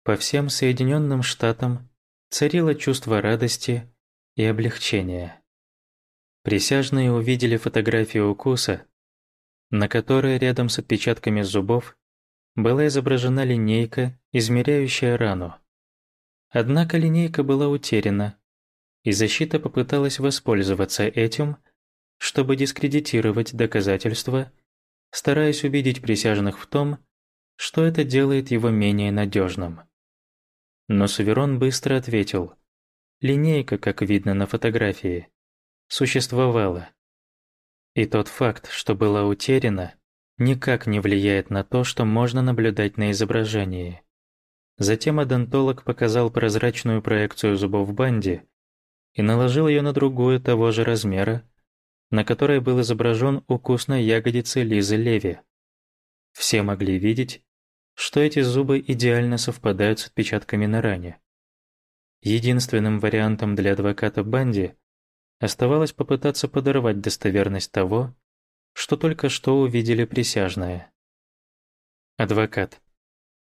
по всем Соединенным Штатам царило чувство радости и облегчения. Присяжные увидели фотографию укуса, на которой рядом с отпечатками зубов была изображена линейка, измеряющая рану. Однако линейка была утеряна, и защита попыталась воспользоваться этим, чтобы дискредитировать доказательства, стараясь убедить присяжных в том, что это делает его менее надежным. Но Суверон быстро ответил. Линейка, как видно на фотографии, существовала. И тот факт, что была утеряна, никак не влияет на то, что можно наблюдать на изображении. Затем одонтолог показал прозрачную проекцию зубов Банди и наложил ее на другую того же размера, на которой был изображен укус на ягодице Лизы Леви. Все могли видеть, что эти зубы идеально совпадают с отпечатками на ране. Единственным вариантом для адвоката Банди оставалось попытаться подорвать достоверность того, что только что увидели присяжные. Адвокат.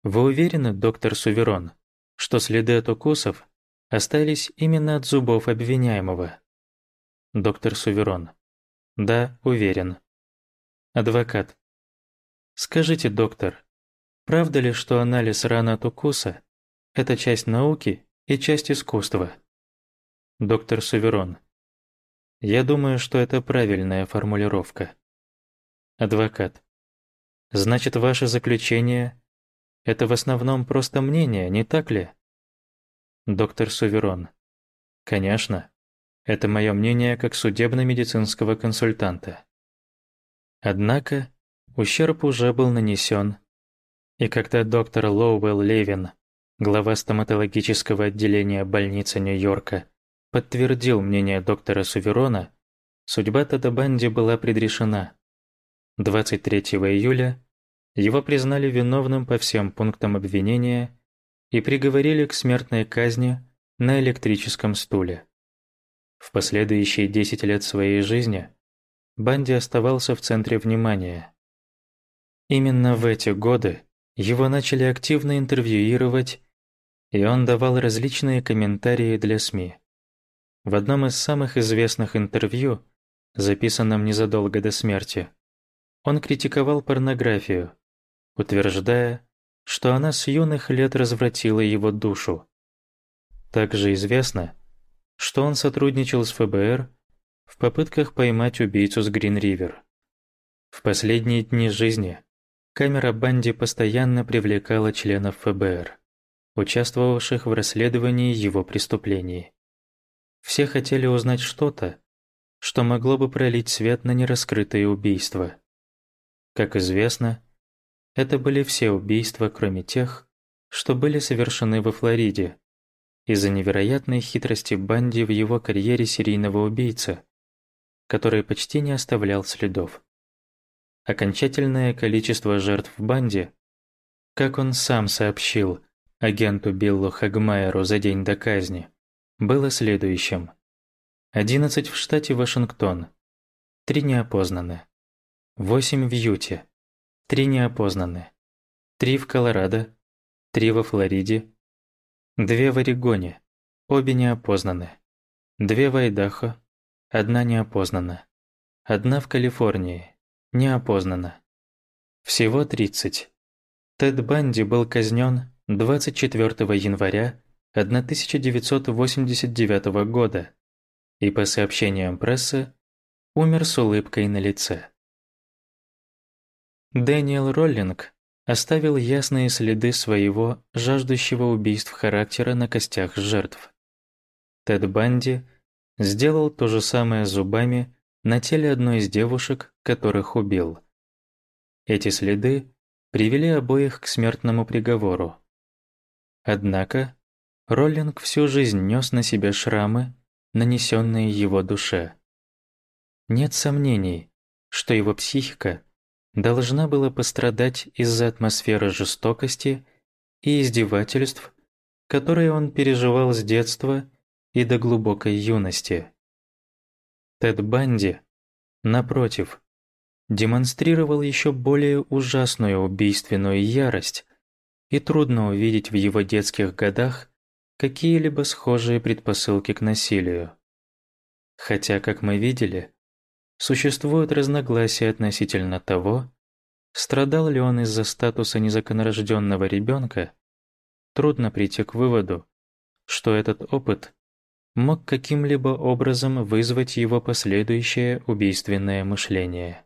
Вы уверены, доктор Суверон, что следы от укусов остались именно от зубов обвиняемого? Доктор Суверон. Да, уверен. Адвокат. Скажите, доктор, правда ли, что анализ раны от укуса – это часть науки и часть искусства? Доктор Суверон. Я думаю, что это правильная формулировка. Адвокат. Значит, ваше заключение – это в основном просто мнение, не так ли? Доктор Суверон. Конечно. Это мое мнение как судебно-медицинского консультанта. Однако ущерб уже был нанесен, и когда доктор Лоуэлл Левин, глава стоматологического отделения больницы Нью-Йорка, подтвердил мнение доктора Суверона, судьба Теда Банди была предрешена. 23 июля его признали виновным по всем пунктам обвинения и приговорили к смертной казни на электрическом стуле. В последующие 10 лет своей жизни Банди оставался в центре внимания. Именно в эти годы его начали активно интервьюировать, и он давал различные комментарии для СМИ. В одном из самых известных интервью, записанном незадолго до смерти, он критиковал порнографию, утверждая, что она с юных лет развратила его душу. Также известно, что он сотрудничал с ФБР в попытках поймать убийцу с Грин-Ривер. В последние дни жизни камера Банди постоянно привлекала членов ФБР, участвовавших в расследовании его преступлений. Все хотели узнать что-то, что могло бы пролить свет на нераскрытые убийства. Как известно, это были все убийства, кроме тех, что были совершены во Флориде, из-за невероятной хитрости Банди в его карьере серийного убийцы, который почти не оставлял следов. Окончательное количество жертв в банде, как он сам сообщил агенту Биллу Хагмайеру за день до казни, было следующим. 11 в штате Вашингтон, 3 неопознаны. Восемь в Юте. Три неопознаны. Три в Колорадо. Три во Флориде. Две в Орегоне. Обе неопознаны. Две в Айдахо. Одна неопознана. Одна в Калифорнии. Неопознана. Всего 30. Тед Банди был казнен 24 января 1989 года и, по сообщениям прессы, умер с улыбкой на лице. Дэниел Роллинг оставил ясные следы своего жаждущего убийств характера на костях жертв. Тед Банди сделал то же самое зубами на теле одной из девушек, которых убил. Эти следы привели обоих к смертному приговору. Однако Роллинг всю жизнь нес на себе шрамы, нанесенные его душе. Нет сомнений, что его психика должна была пострадать из-за атмосферы жестокости и издевательств, которые он переживал с детства и до глубокой юности. Тед Банди, напротив, демонстрировал еще более ужасную убийственную ярость, и трудно увидеть в его детских годах какие-либо схожие предпосылки к насилию. Хотя, как мы видели, существуют разногласия относительно того, страдал ли он из-за статуса незаконнорожденного ребенка, трудно прийти к выводу, что этот опыт мог каким-либо образом вызвать его последующее убийственное мышление.